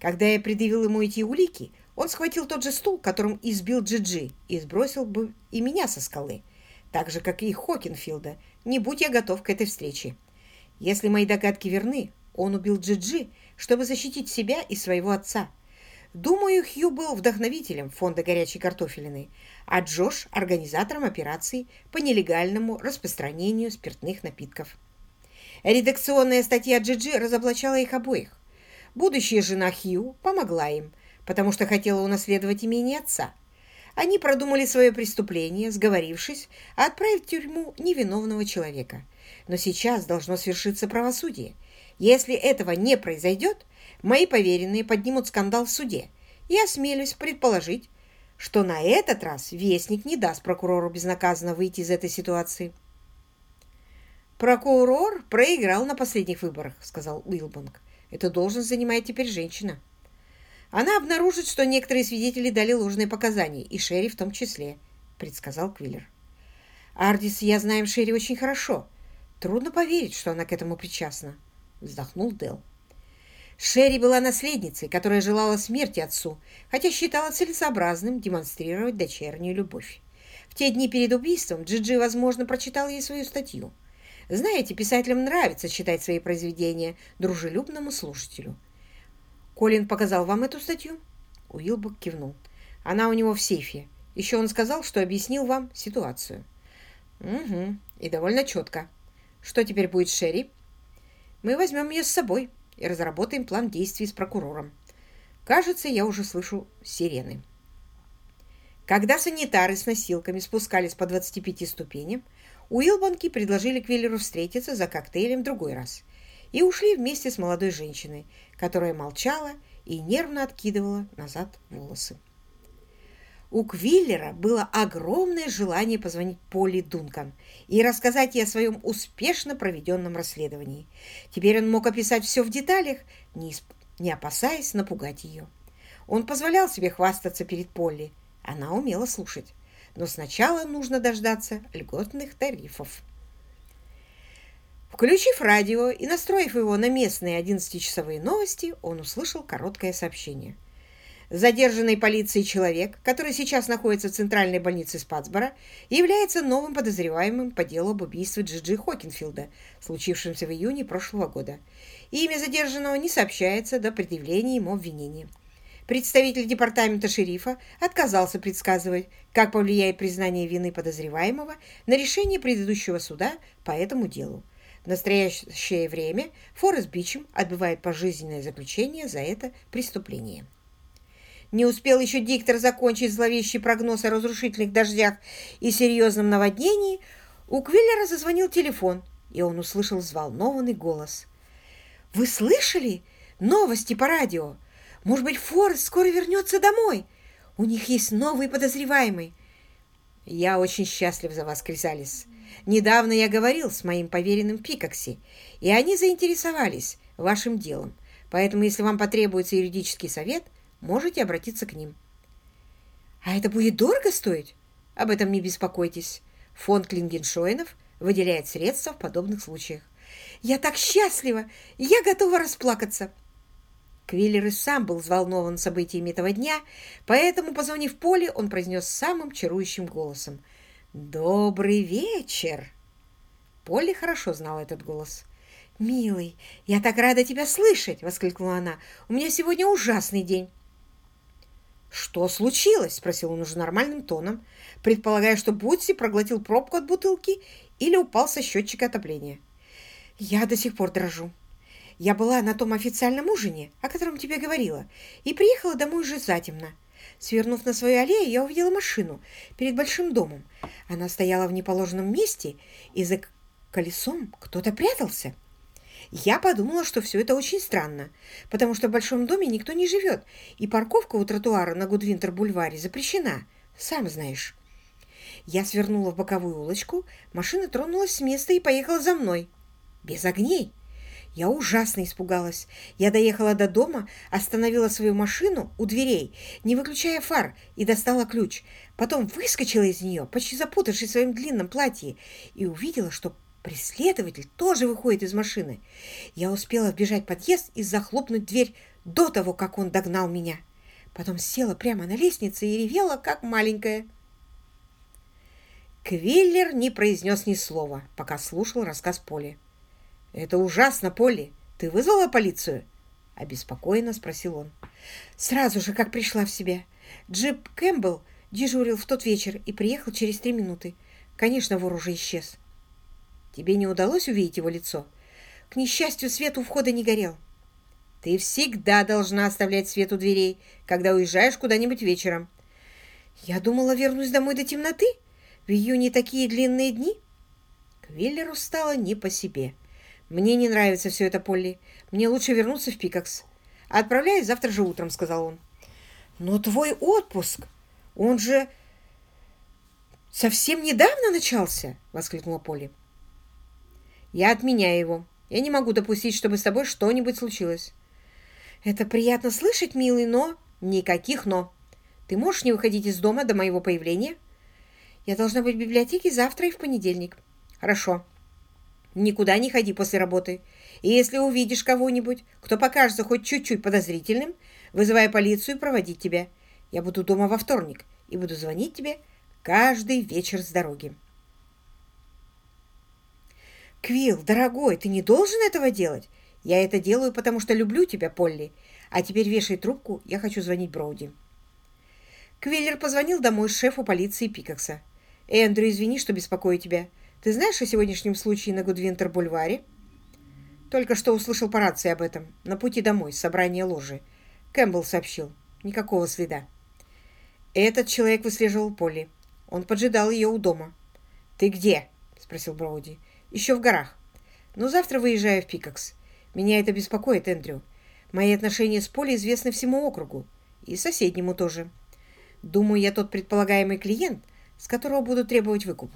Когда я предъявил ему эти улики, он схватил тот же стул, которым избил Джиджи, и сбросил бы и меня со скалы, так же, как и Хокинфилда, не будь я готов к этой встрече. Если мои догадки верны, он убил Джиджи, чтобы защитить себя и своего отца. Думаю, Хью был вдохновителем фонда горячей картофелины, а Джош – организатором операции по нелегальному распространению спиртных напитков. Редакционная статья Джиджи разоблачала их обоих. Будущая жена Хью помогла им, потому что хотела унаследовать имение отца. Они продумали свое преступление, сговорившись отправить в тюрьму невиновного человека. Но сейчас должно свершиться правосудие – если этого не произойдет, мои поверенные поднимут скандал в суде. И осмелюсь предположить, что на этот раз Вестник не даст прокурору безнаказанно выйти из этой ситуации. «Прокурор проиграл на последних выборах», — сказал Уилбанк. «Эту должность занимает теперь женщина. Она обнаружит, что некоторые свидетели дали ложные показания, и Шерри в том числе», — предсказал Квиллер. «Ардис я знаем Шерри очень хорошо. Трудно поверить, что она к этому причастна» вздохнул Дел. Шерри была наследницей, которая желала смерти отцу, хотя считала целесообразным демонстрировать дочернюю любовь. В те дни перед убийством Джиджи, возможно, прочитал ей свою статью. Знаете, писателям нравится читать свои произведения дружелюбному слушателю. Колин показал вам эту статью? Уилбок кивнул. Она у него в сейфе. Еще он сказал, что объяснил вам ситуацию. Угу, и довольно четко. Что теперь будет с Шерри? Мы возьмем ее с собой и разработаем план действий с прокурором. Кажется, я уже слышу сирены. Когда санитары с носилками спускались по 25 ступеням, Уилбанки предложили Квиллеру встретиться за коктейлем в другой раз и ушли вместе с молодой женщиной, которая молчала и нервно откидывала назад волосы. У Квиллера было огромное желание позвонить Полли Дункан и рассказать ей о своем успешно проведенном расследовании. Теперь он мог описать все в деталях, не, не опасаясь напугать ее. Он позволял себе хвастаться перед Полли. Она умела слушать. Но сначала нужно дождаться льготных тарифов. Включив радио и настроив его на местные 11-часовые новости, он услышал короткое сообщение – Задержанный полицией человек, который сейчас находится в центральной больнице Спатсбора, является новым подозреваемым по делу об убийстве Джиджи Хокинфилда, случившемся в июне прошлого года. Имя задержанного не сообщается до предъявления ему обвинения. Представитель департамента шерифа отказался предсказывать, как повлияет признание вины подозреваемого на решение предыдущего суда по этому делу. В настоящее время Форест Бичем отбывает пожизненное заключение за это преступление. Не успел еще диктор закончить зловещий прогноз о разрушительных дождях и серьезном наводнении, у Квиллера зазвонил телефон, и он услышал взволнованный голос. «Вы слышали? Новости по радио! Может быть, Форест скоро вернется домой? У них есть новый подозреваемый. Я очень счастлив за вас, Крисалис. Недавно я говорил с моим поверенным Пикокси, и они заинтересовались вашим делом. Поэтому, если вам потребуется юридический совет, можете обратиться к ним. А это будет дорого стоить? Об этом не беспокойтесь. Фонд Клингеншоинов выделяет средства в подобных случаях. Я так счастлива! Я готова расплакаться!» Квиллер и сам был взволнован событиями этого дня, поэтому, позвонив Поле, он произнес самым чарующим голосом. «Добрый вечер!» Полли хорошо знала этот голос. «Милый, я так рада тебя слышать!» — воскликнула она. «У меня сегодня ужасный день!» «Что случилось?» — спросил он уже нормальным тоном, предполагая, что Бутси проглотил пробку от бутылки или упал со счетчика отопления. «Я до сих пор дрожу. Я была на том официальном ужине, о котором тебе говорила, и приехала домой уже затемно. Свернув на свою аллею, я увидела машину перед большим домом. Она стояла в неположенном месте, и за колесом кто-то прятался». Я подумала, что все это очень странно, потому что в большом доме никто не живет, и парковка у тротуара на Гудвинтер-бульваре запрещена, сам знаешь. Я свернула в боковую улочку, машина тронулась с места и поехала за мной. Без огней. Я ужасно испугалась. Я доехала до дома, остановила свою машину у дверей, не выключая фар, и достала ключ. Потом выскочила из нее, почти запутавшись в своем длинном платье, и увидела, что Преследователь тоже выходит из машины. Я успела вбежать в подъезд и захлопнуть дверь до того, как он догнал меня. Потом села прямо на лестнице и ревела, как маленькая. Квиллер не произнес ни слова, пока слушал рассказ Поли. «Это ужасно, Полли. Ты вызвала полицию?» Обеспокоенно спросил он. «Сразу же, как пришла в себя. Джип Кэмпбелл дежурил в тот вечер и приехал через три минуты. Конечно, вор уже исчез. Тебе не удалось увидеть его лицо? К несчастью, свет у входа не горел. Ты всегда должна оставлять свет у дверей, когда уезжаешь куда-нибудь вечером. Я думала, вернусь домой до темноты. В июне такие длинные дни. Квиллеру стало не по себе. Мне не нравится все это, Полли. Мне лучше вернуться в Пикакс. Отправляюсь завтра же утром, сказал он. Но твой отпуск, он же совсем недавно начался, воскликнула Полли. Я отменяю его. Я не могу допустить, чтобы с тобой что-нибудь случилось. Это приятно слышать, милый, но... Никаких «но». Ты можешь не выходить из дома до моего появления? Я должна быть в библиотеке завтра и в понедельник. Хорошо. Никуда не ходи после работы. И если увидишь кого-нибудь, кто покажется хоть чуть-чуть подозрительным, вызывай полицию и проводить тебя. Я буду дома во вторник и буду звонить тебе каждый вечер с дороги. «Квилл, дорогой, ты не должен этого делать. Я это делаю, потому что люблю тебя, Полли. А теперь вешай трубку, я хочу звонить Броуди». Квиллер позвонил домой шефу полиции Пикакса. «Эндрю, извини, что беспокою тебя. Ты знаешь о сегодняшнем случае на Гудвинтер-бульваре?» «Только что услышал по рации об этом. На пути домой, собрание ложи». Кэмпбелл сообщил. «Никакого следа». Этот человек выслеживал Полли. Он поджидал ее у дома. «Ты где?» – спросил Броуди. Еще в горах. Но завтра выезжаю в Пикакс. Меня это беспокоит, Эндрю. Мои отношения с Полей известны всему округу. И соседнему тоже. Думаю, я тот предполагаемый клиент, с которого буду требовать выкуп.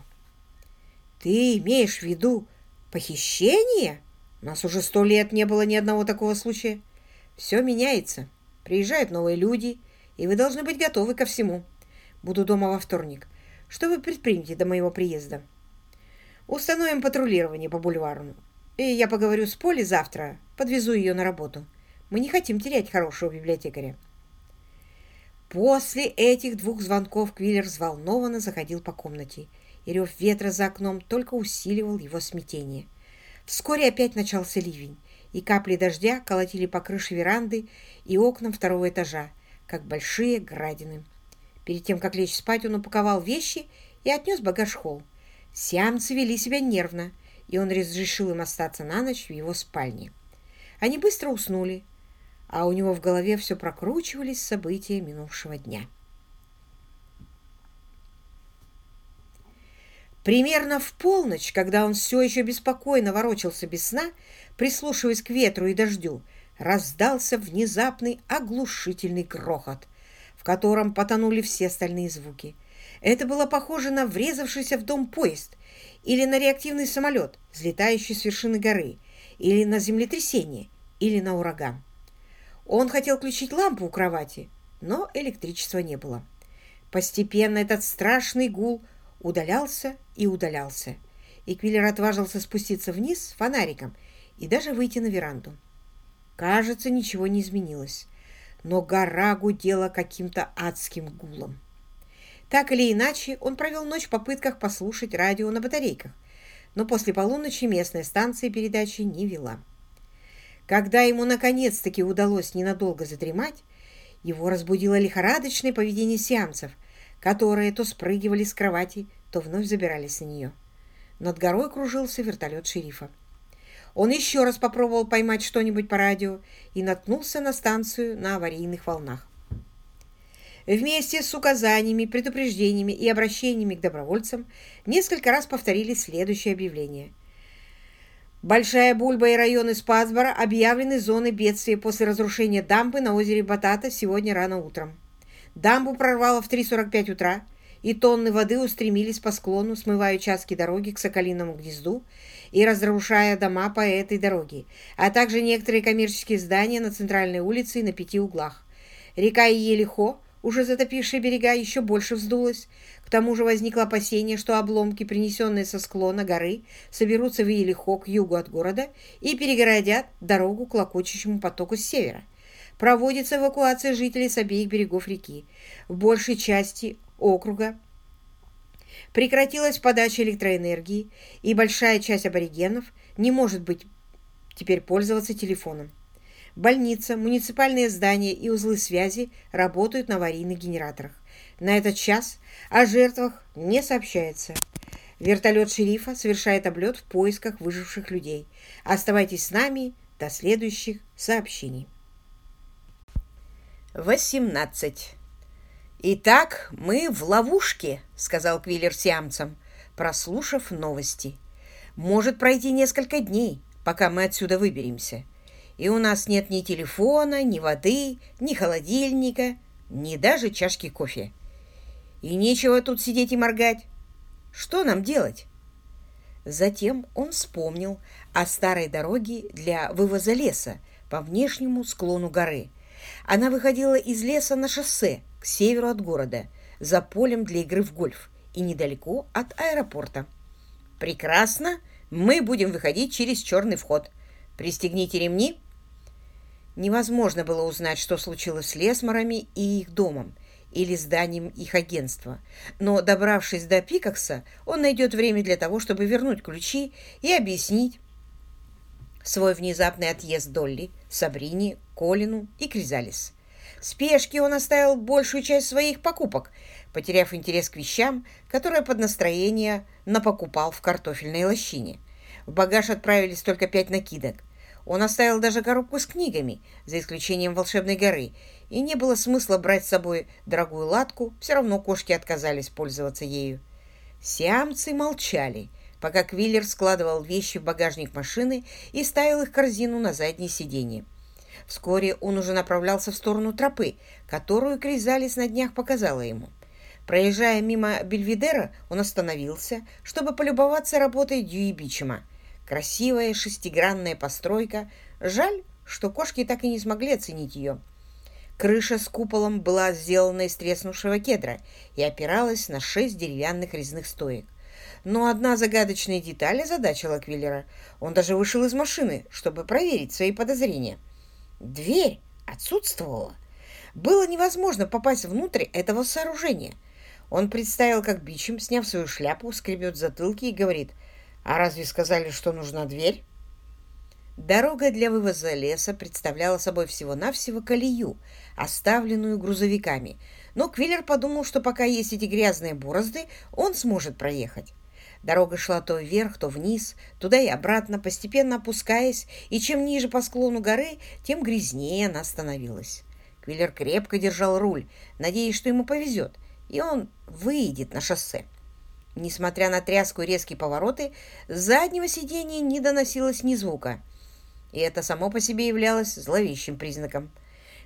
Ты имеешь в виду похищение? У нас уже сто лет не было ни одного такого случая. Все меняется. Приезжают новые люди, и вы должны быть готовы ко всему. Буду дома во вторник. Что вы предпримете до моего приезда?» Установим патрулирование по бульвару. И я поговорю с Полей завтра, подвезу ее на работу. Мы не хотим терять хорошего библиотекаря. После этих двух звонков Квиллер взволнованно заходил по комнате, и рев ветра за окном только усиливал его смятение. Вскоре опять начался ливень, и капли дождя колотили по крыше веранды и окнам второго этажа, как большие градины. Перед тем, как лечь спать, он упаковал вещи и отнес багаж в холл. Сиамцы вели себя нервно, и он разрешил им остаться на ночь в его спальне. Они быстро уснули, а у него в голове все прокручивались события минувшего дня. Примерно в полночь, когда он все еще беспокойно ворочался без сна, прислушиваясь к ветру и дождю, раздался внезапный оглушительный грохот, в котором потонули все остальные звуки. Это было похоже на врезавшийся в дом поезд или на реактивный самолет, взлетающий с вершины горы, или на землетрясение, или на ураган. Он хотел включить лампу у кровати, но электричества не было. Постепенно этот страшный гул удалялся и удалялся, и Квиллер отважился спуститься вниз с фонариком и даже выйти на веранду. Кажется, ничего не изменилось, но гора гудела каким-то адским гулом. Так или иначе, он провел ночь в попытках послушать радио на батарейках, но после полуночи местная станция передачи не вела. Когда ему наконец-таки удалось ненадолго задремать, его разбудило лихорадочное поведение сиамцев, которые то спрыгивали с кровати, то вновь забирались на нее. Над горой кружился вертолет шерифа. Он еще раз попробовал поймать что-нибудь по радио и наткнулся на станцию на аварийных волнах. Вместе с указаниями, предупреждениями и обращениями к добровольцам несколько раз повторили следующее объявление. Большая Бульба и районы Спасбора объявлены зоной бедствия после разрушения дамбы на озере Батата сегодня рано утром. Дамбу прорвало в 3.45 утра, и тонны воды устремились по склону, смывая участки дороги к Соколиному гнезду и разрушая дома по этой дороге, а также некоторые коммерческие здания на центральной улице и на пяти углах. Река Елихо, уже затопившая берега, еще больше вздулась. К тому же возникло опасение, что обломки, принесенные со склона горы, соберутся в Елихо к югу от города и перегородят дорогу к локочущему потоку с севера. Проводится эвакуация жителей с обеих берегов реки. В большей части округа Прекратилась подача электроэнергии, и большая часть аборигенов не может быть теперь пользоваться телефоном. Больница, муниципальные здания и узлы связи работают на аварийных генераторах. На этот час о жертвах не сообщается. Вертолет шерифа совершает облет в поисках выживших людей. Оставайтесь с нами до следующих сообщений. 18. «Итак, мы в ловушке», — сказал Квиллер сиамцам, прослушав новости. «Может пройти несколько дней, пока мы отсюда выберемся. И у нас нет ни телефона, ни воды, ни холодильника, ни даже чашки кофе. И нечего тут сидеть и моргать. Что нам делать?» Затем он вспомнил о старой дороге для вывоза леса по внешнему склону горы. Она выходила из леса на шоссе, северу от города, за полем для игры в гольф и недалеко от аэропорта. «Прекрасно! Мы будем выходить через черный вход. Пристегните ремни!» Невозможно было узнать, что случилось с Лесморами и их домом, или зданием их агентства. Но, добравшись до Пикакса, он найдет время для того, чтобы вернуть ключи и объяснить свой внезапный отъезд Долли, Сабрине, Колину и Кризалис спешке он оставил большую часть своих покупок, потеряв интерес к вещам, которые под настроение напокупал в картофельной лощине. В багаж отправились только пять накидок. Он оставил даже коробку с книгами, за исключением «Волшебной горы», и не было смысла брать с собой дорогую латку, все равно кошки отказались пользоваться ею. Сиамцы молчали, пока Квиллер складывал вещи в багажник машины и ставил их в корзину на заднее сиденье. Вскоре он уже направлялся в сторону тропы, которую Кризалис на днях показала ему. Проезжая мимо Бельведера, он остановился, чтобы полюбоваться работой Дьюи. Красивая шестигранная постройка. Жаль, что кошки так и не смогли оценить ее. Крыша с куполом была сделана из треснувшего кедра и опиралась на шесть деревянных резных стоек. Но одна загадочная деталь озадачила Квиллера. Он даже вышел из машины, чтобы проверить свои подозрения. Дверь отсутствовала. Было невозможно попасть внутрь этого сооружения. Он представил, как Бичем, сняв свою шляпу, скребет затылки и говорит, «А разве сказали, что нужна дверь?» Дорога для вывоза леса представляла собой всего-навсего колею, оставленную грузовиками, но Квиллер подумал, что пока есть эти грязные борозды, он сможет проехать. Дорога шла то вверх, то вниз, туда и обратно, постепенно опускаясь, и чем ниже по склону горы, тем грязнее она становилась. Квиллер крепко держал руль, надеясь, что ему повезет, и он выйдет на шоссе. Несмотря на тряску и резкие повороты, с заднего сиденья не доносилось ни звука. и это само по себе являлось зловещим признаком.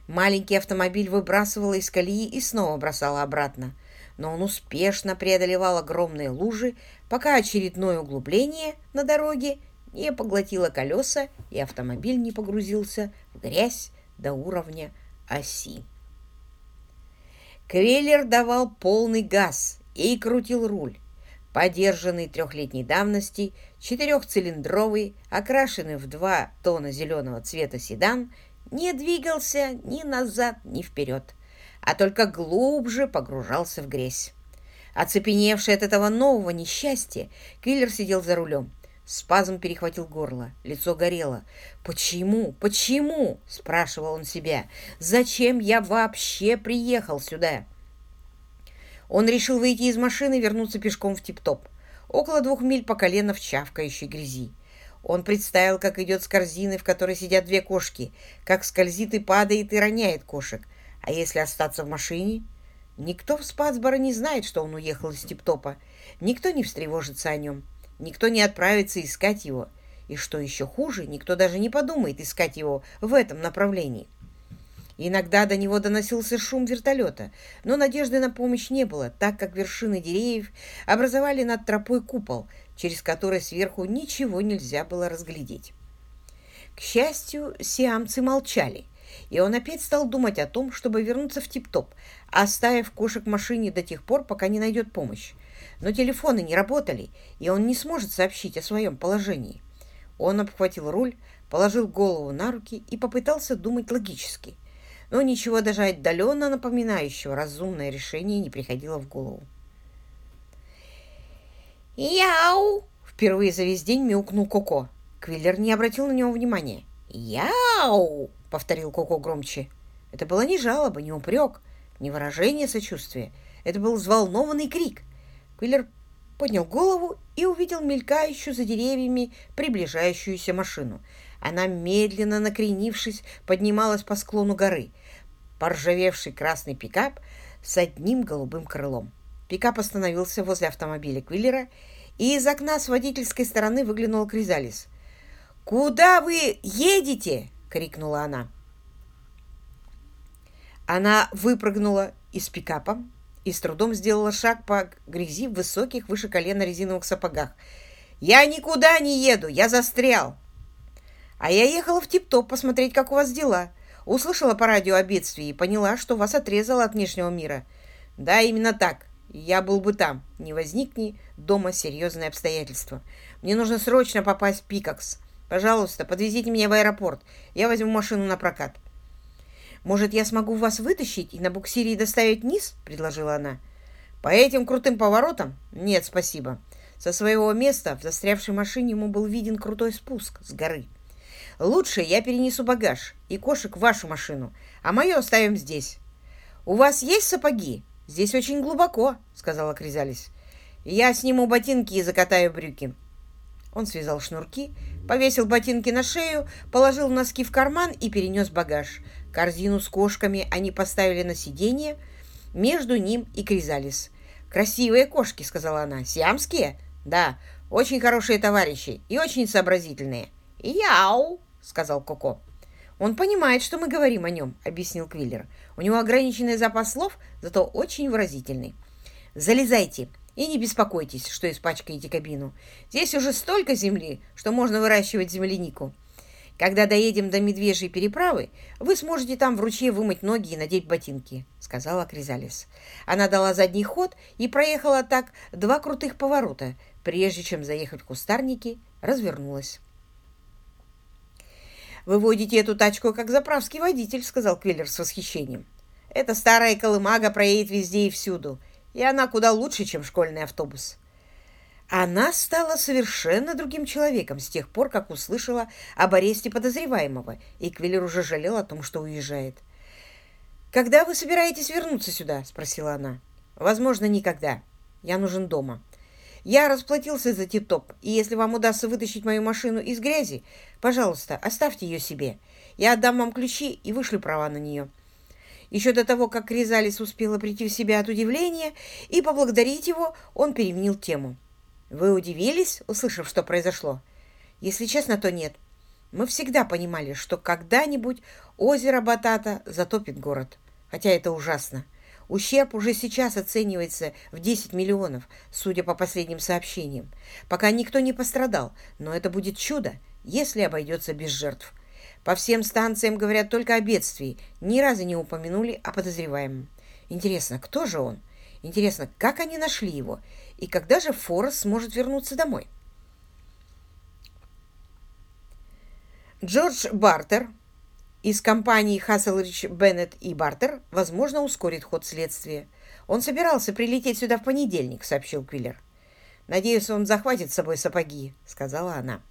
Маленький автомобиль выбрасывало из колеи и снова бросало обратно, но он успешно преодолевал огромные лужи, пока очередное углубление на дороге не поглотило колеса и автомобиль не погрузился в грязь до уровня оси. Квеллер давал полный газ и крутил руль. Подержанный трехлетней давности, четырехцилиндровый, окрашенный в два тона зеленого цвета седан, не двигался ни назад, ни вперед, а только глубже погружался в грязь. Оцепеневший от этого нового несчастья, Киллер сидел за рулем. Спазм перехватил горло, лицо горело. «Почему? Почему?» – спрашивал он себя. «Зачем я вообще приехал сюда?» Он решил выйти из машины и вернуться пешком в тип-топ. Около двух миль по колено в чавкающей грязи. Он представил, как идет с корзиной, в которой сидят две кошки, как скользит и падает и роняет кошек. А если остаться в машине? Никто в Спацборо не знает, что он уехал из тип-топа. Никто не встревожится о нем. Никто не отправится искать его. И что еще хуже, никто даже не подумает искать его в этом направлении. Иногда до него доносился шум вертолета, но надежды на помощь не было, так как вершины деревьев образовали над тропой купол, через который сверху ничего нельзя было разглядеть. К счастью, сиамцы молчали, и он опять стал думать о том, чтобы вернуться в тип-топ, оставив кошек в машине до тех пор, пока не найдет помощь. Но телефоны не работали, и он не сможет сообщить о своем положении. Он обхватил руль, положил голову на руки и попытался думать логически – но ничего даже отдаленно напоминающего разумное решение не приходило в голову. «Яу!» — впервые за весь день мяукнул Коко. Квиллер не обратил на него внимания. «Яу!» — повторил Коко громче. Это было не жалоба, не упрек, не выражение сочувствия. Это был взволнованный крик. Квиллер поднял голову и увидел мелькающую за деревьями приближающуюся машину. Она, медленно накренившись, поднималась по склону горы поржавевший красный пикап с одним голубым крылом. Пикап остановился возле автомобиля Квиллера, и из окна с водительской стороны выглянула Кризалис. «Куда вы едете?» — крикнула она. Она выпрыгнула из пикапа и с трудом сделала шаг по грязи в высоких выше колена резиновых сапогах. «Я никуда не еду! Я застрял!» «А я ехала в тип-топ посмотреть, как у вас дела. Услышала по радио о бедствии и поняла, что вас отрезало от внешнего мира. Да, именно так. Я был бы там. Не возникни дома серьезные обстоятельства. Мне нужно срочно попасть в Пикакс. Пожалуйста, подвезите меня в аэропорт. Я возьму машину на прокат. Может, я смогу вас вытащить и на буксире доставить вниз? Предложила она. По этим крутым поворотам? Нет, спасибо. Со своего места в застрявшей машине ему был виден крутой спуск с горы. Лучше я перенесу багаж и кошек в вашу машину, а мою оставим здесь. У вас есть сапоги? Здесь очень глубоко, сказала Кризалис. Я сниму ботинки и закатаю брюки. Он связал шнурки, повесил ботинки на шею, положил носки в карман и перенес багаж. Корзину с кошками они поставили на сиденье между ним и Кризалис. «Красивые кошки», — сказала она. «Сиамские?» «Да, очень хорошие товарищи и очень сообразительные». «Яу!» — сказал Коко. «Он понимает, что мы говорим о нем», — объяснил Квиллер. «У него ограниченный запас слов, зато очень выразительный. Залезайте и не беспокойтесь, что испачкаете кабину. Здесь уже столько земли, что можно выращивать землянику. Когда доедем до Медвежьей переправы, вы сможете там в ручье вымыть ноги и надеть ботинки», — сказала Кризалис. Она дала задний ход и проехала так два крутых поворота, прежде чем заехать в кустарники, развернулась. «Вы водите эту тачку как заправский водитель», — сказал Квиллер с восхищением. «Эта старая колымага проедет везде и всюду, и она куда лучше, чем школьный автобус». Она стала совершенно другим человеком с тех пор, как услышала об аресте подозреваемого, и Квиллер уже жалел о том, что уезжает. «Когда вы собираетесь вернуться сюда?» — спросила она. «Возможно, никогда. Я нужен дома». Я расплатился за тип-топ, и если вам удастся вытащить мою машину из грязи, пожалуйста, оставьте ее себе. Я отдам вам ключи и вышлю права на нее». Еще до того, как Кризалис успела прийти в себя от удивления и поблагодарить его, он переменил тему. «Вы удивились, услышав, что произошло?» «Если честно, то нет. Мы всегда понимали, что когда-нибудь озеро Батата затопит город. Хотя это ужасно. Ущерб уже сейчас оценивается в 10 миллионов, судя по последним сообщениям. Пока никто не пострадал, но это будет чудо, если обойдется без жертв. По всем станциям говорят только о бедствии, ни разу не упомянули о подозреваемом. Интересно, кто же он? Интересно, как они нашли его? И когда же Форест сможет вернуться домой? Джордж Бартер из компании Хасселрич, Беннет и Бартер, возможно, ускорит ход следствия. Он собирался прилететь сюда в понедельник, сообщил Квиллер. Надеюсь, он захватит с собой сапоги, сказала она.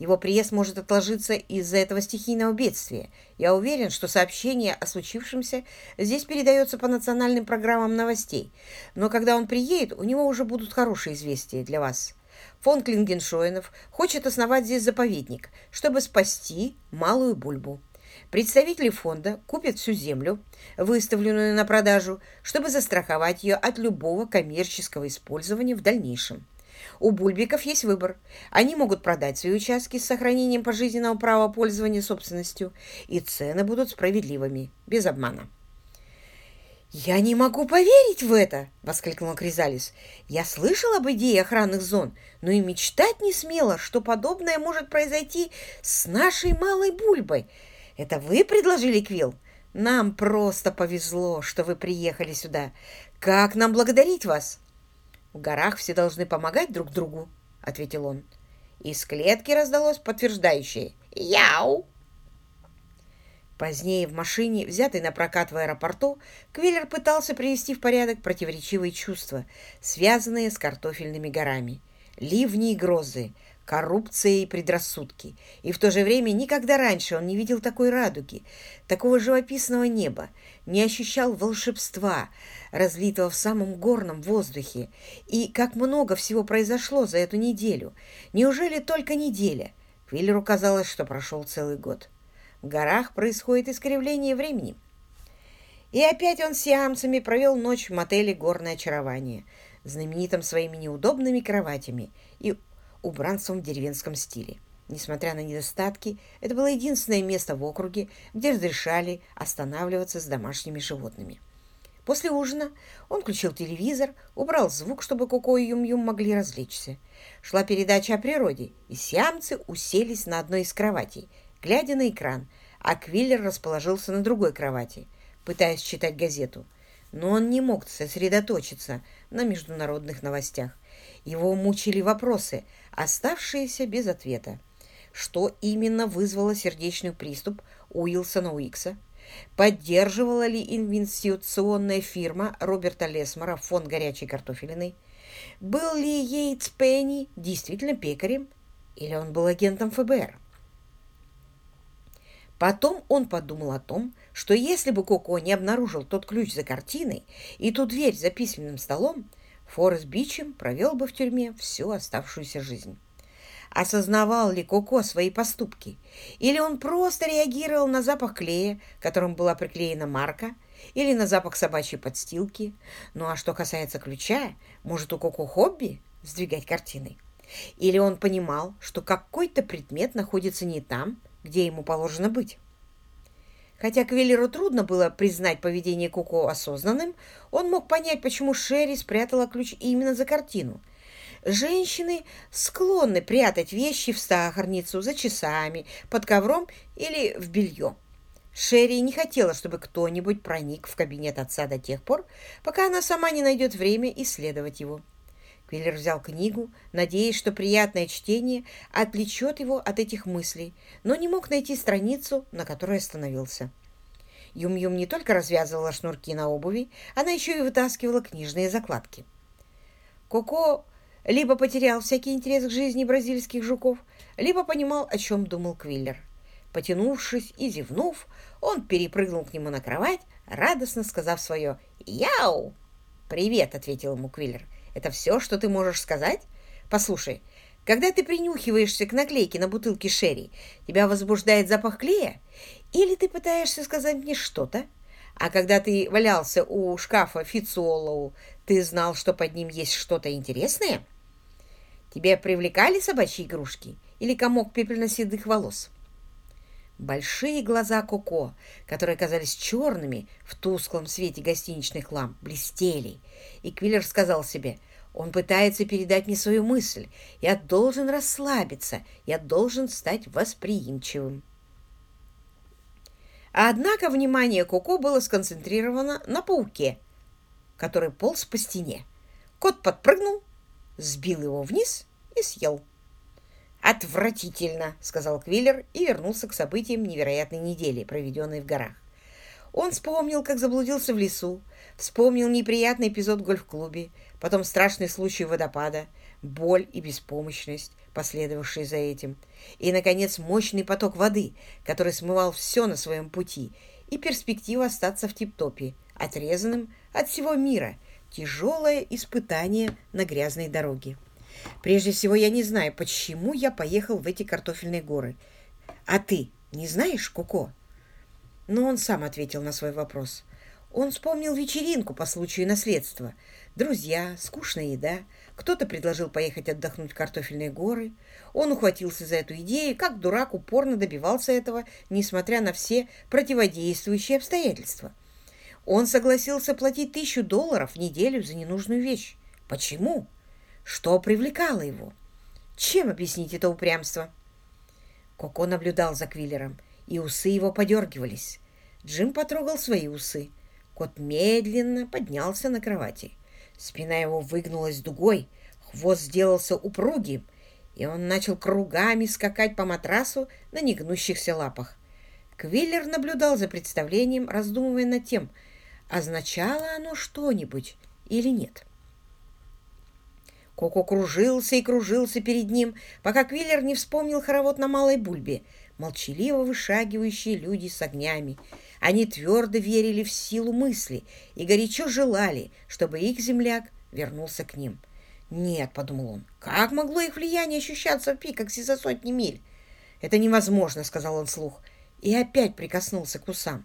Его приезд может отложиться из-за этого стихийного бедствия. Я уверен, что сообщение о случившемся здесь передается по национальным программам новостей. Но когда он приедет, у него уже будут хорошие известия для вас. Фон Клингеншоинов хочет основать здесь заповедник, чтобы спасти малую бульбу. Представители фонда купят всю землю, выставленную на продажу, чтобы застраховать ее от любого коммерческого использования в дальнейшем. У бульбиков есть выбор. Они могут продать свои участки с сохранением пожизненного права пользования собственностью, и цены будут справедливыми, без обмана. «Я не могу поверить в это!» — воскликнула Кризалис. «Я слышала об идее охранных зон, но и мечтать не смела, что подобное может произойти с нашей малой бульбой. Это вы предложили, Квилл? Нам просто повезло, что вы приехали сюда. Как нам благодарить вас? В горах все должны помогать друг другу, ответил он. Из клетки раздалось подтверждающее «Яу!». Позднее в машине, взятой на прокат в аэропорту, Квиллер пытался привести в порядок противоречивые чувства, связанные с картофельными горами. Ливни и грозы, коррупция и предрассудки. И в то же время никогда раньше он не видел такой радуги, такого живописного неба, не ощущал волшебства, разлитого в самом горном воздухе. И как много всего произошло за эту неделю. Неужели только неделя? Квиллеру казалось, что прошел целый год. В горах происходит искривление времени. И опять он с сиамцами провел ночь в мотеле «Горное очарование», знаменитом своими неудобными кроватями и убранством в деревенском стиле. Несмотря на недостатки, это было единственное место в округе, где разрешали останавливаться с домашними животными. После ужина он включил телевизор, убрал звук, чтобы Коко и Юм-Юм могли развлечься. Шла передача о природе, и сиамцы уселись на одной из кроватей, глядя на экран, а Квиллер расположился на другой кровати, пытаясь читать газету. Но он не мог сосредоточиться на международных новостях. Его мучили вопросы, оставшиеся без ответа. Что именно вызвало сердечный приступ Уилсона Уикса? Поддерживала ли инвестиционная фирма Роберта Лесмора фонд горячей картофелины? Был ли Йейтс Пенни действительно пекарем? Или он был агентом ФБР? Потом он подумал о том, что если бы Коко не обнаружил тот ключ за картиной и ту дверь за письменным столом, Форест Бичем провел бы в тюрьме всю оставшуюся жизнь. Осознавал ли Коко свои поступки? Или он просто реагировал на запах клея, которым была приклеена марка, или на запах собачьей подстилки? Ну а что касается ключа, может, у Коко хобби сдвигать картины? Или он понимал, что какой-то предмет находится не там, где ему положено быть? Хотя Квеллеру трудно было признать поведение Коко осознанным, он мог понять, почему Шерри спрятала ключ именно за картину. Женщины склонны прятать вещи в сахарницу, за часами, под ковром или в белье. Шерри не хотела, чтобы кто-нибудь проник в кабинет отца до тех пор, пока она сама не найдет время исследовать его. Квиллер взял книгу, надеясь, что приятное чтение отвлечет его от этих мыслей, но не мог найти страницу, на которой остановился. Юм-Юм не только развязывала шнурки на обуви, она еще и вытаскивала книжные закладки. Коко либо потерял всякий интерес к жизни бразильских жуков, либо понимал, о чем думал Квиллер. Потянувшись и зевнув, он перепрыгнул к нему на кровать, радостно сказав свое «Яу!» «Привет!» — ответил ему Квиллер. Это все, что ты можешь сказать? Послушай, когда ты принюхиваешься к наклейке на бутылке Шерри, тебя возбуждает запах клея? Или ты пытаешься сказать мне что-то? А когда ты валялся у шкафа Фицуоллоу, ты знал, что под ним есть что-то интересное? Тебя привлекали собачьи игрушки? или комок пепельно-седых волос. Большие глаза Коко, которые казались черными в тусклом свете гостиничных ламп, блестели, и Квиллер сказал себе, «Он пытается передать мне свою мысль. Я должен расслабиться, я должен стать восприимчивым». Однако внимание Коко было сконцентрировано на пауке, который полз по стене. Кот подпрыгнул, сбил его вниз и съел. «Отвратительно!» — сказал Квиллер и вернулся к событиям невероятной недели, проведенной в горах. Он вспомнил, как заблудился в лесу, вспомнил неприятный эпизод в гольф-клубе, потом страшный случай водопада, боль и беспомощность, последовавшие за этим, и, наконец, мощный поток воды, который смывал все на своем пути, и перспектива остаться в тип-топе, отрезанным от всего мира, тяжелое испытание на грязной дороге. Прежде всего, я не знаю, почему я поехал в эти картофельные горы. А ты не знаешь, Коко? Но он сам ответил на свой вопрос. Он вспомнил вечеринку по случаю наследства. Друзья, скучная еда. Кто-то предложил поехать отдохнуть в картофельные горы. Он ухватился за эту идею, как дурак упорно добивался этого, несмотря на все противодействующие обстоятельства. Он согласился платить тысячу долларов в неделю за ненужную вещь. Почему? Что привлекало его? Чем объяснить это упрямство? Коко наблюдал за Квиллером, и усы его подергивались. Джим потрогал свои усы. Кот медленно поднялся на кровати. Спина его выгнулась дугой, хвост сделался упругим, и он начал кругами скакать по матрасу на негнущихся лапах. Квиллер наблюдал за представлением, раздумывая над тем, означало оно что-нибудь или нет. Коко кружился и кружился перед ним, пока Квиллер не вспомнил хоровод на Малой Бульбе, молчаливо вышагивающие люди с огнями. Они твердо верили в силу мысли и горячо желали, чтобы их земляк вернулся к ним. «Нет», — подумал он, — «как могло их влияние ощущаться в Пикаксе за сотни миль?» «Это невозможно», — сказал он слух, и опять прикоснулся к усам.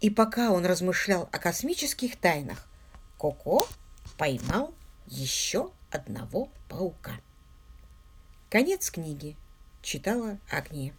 И пока он размышлял о космических тайнах, Коко поймал еще одного паука. Конец книги. Читала Агния.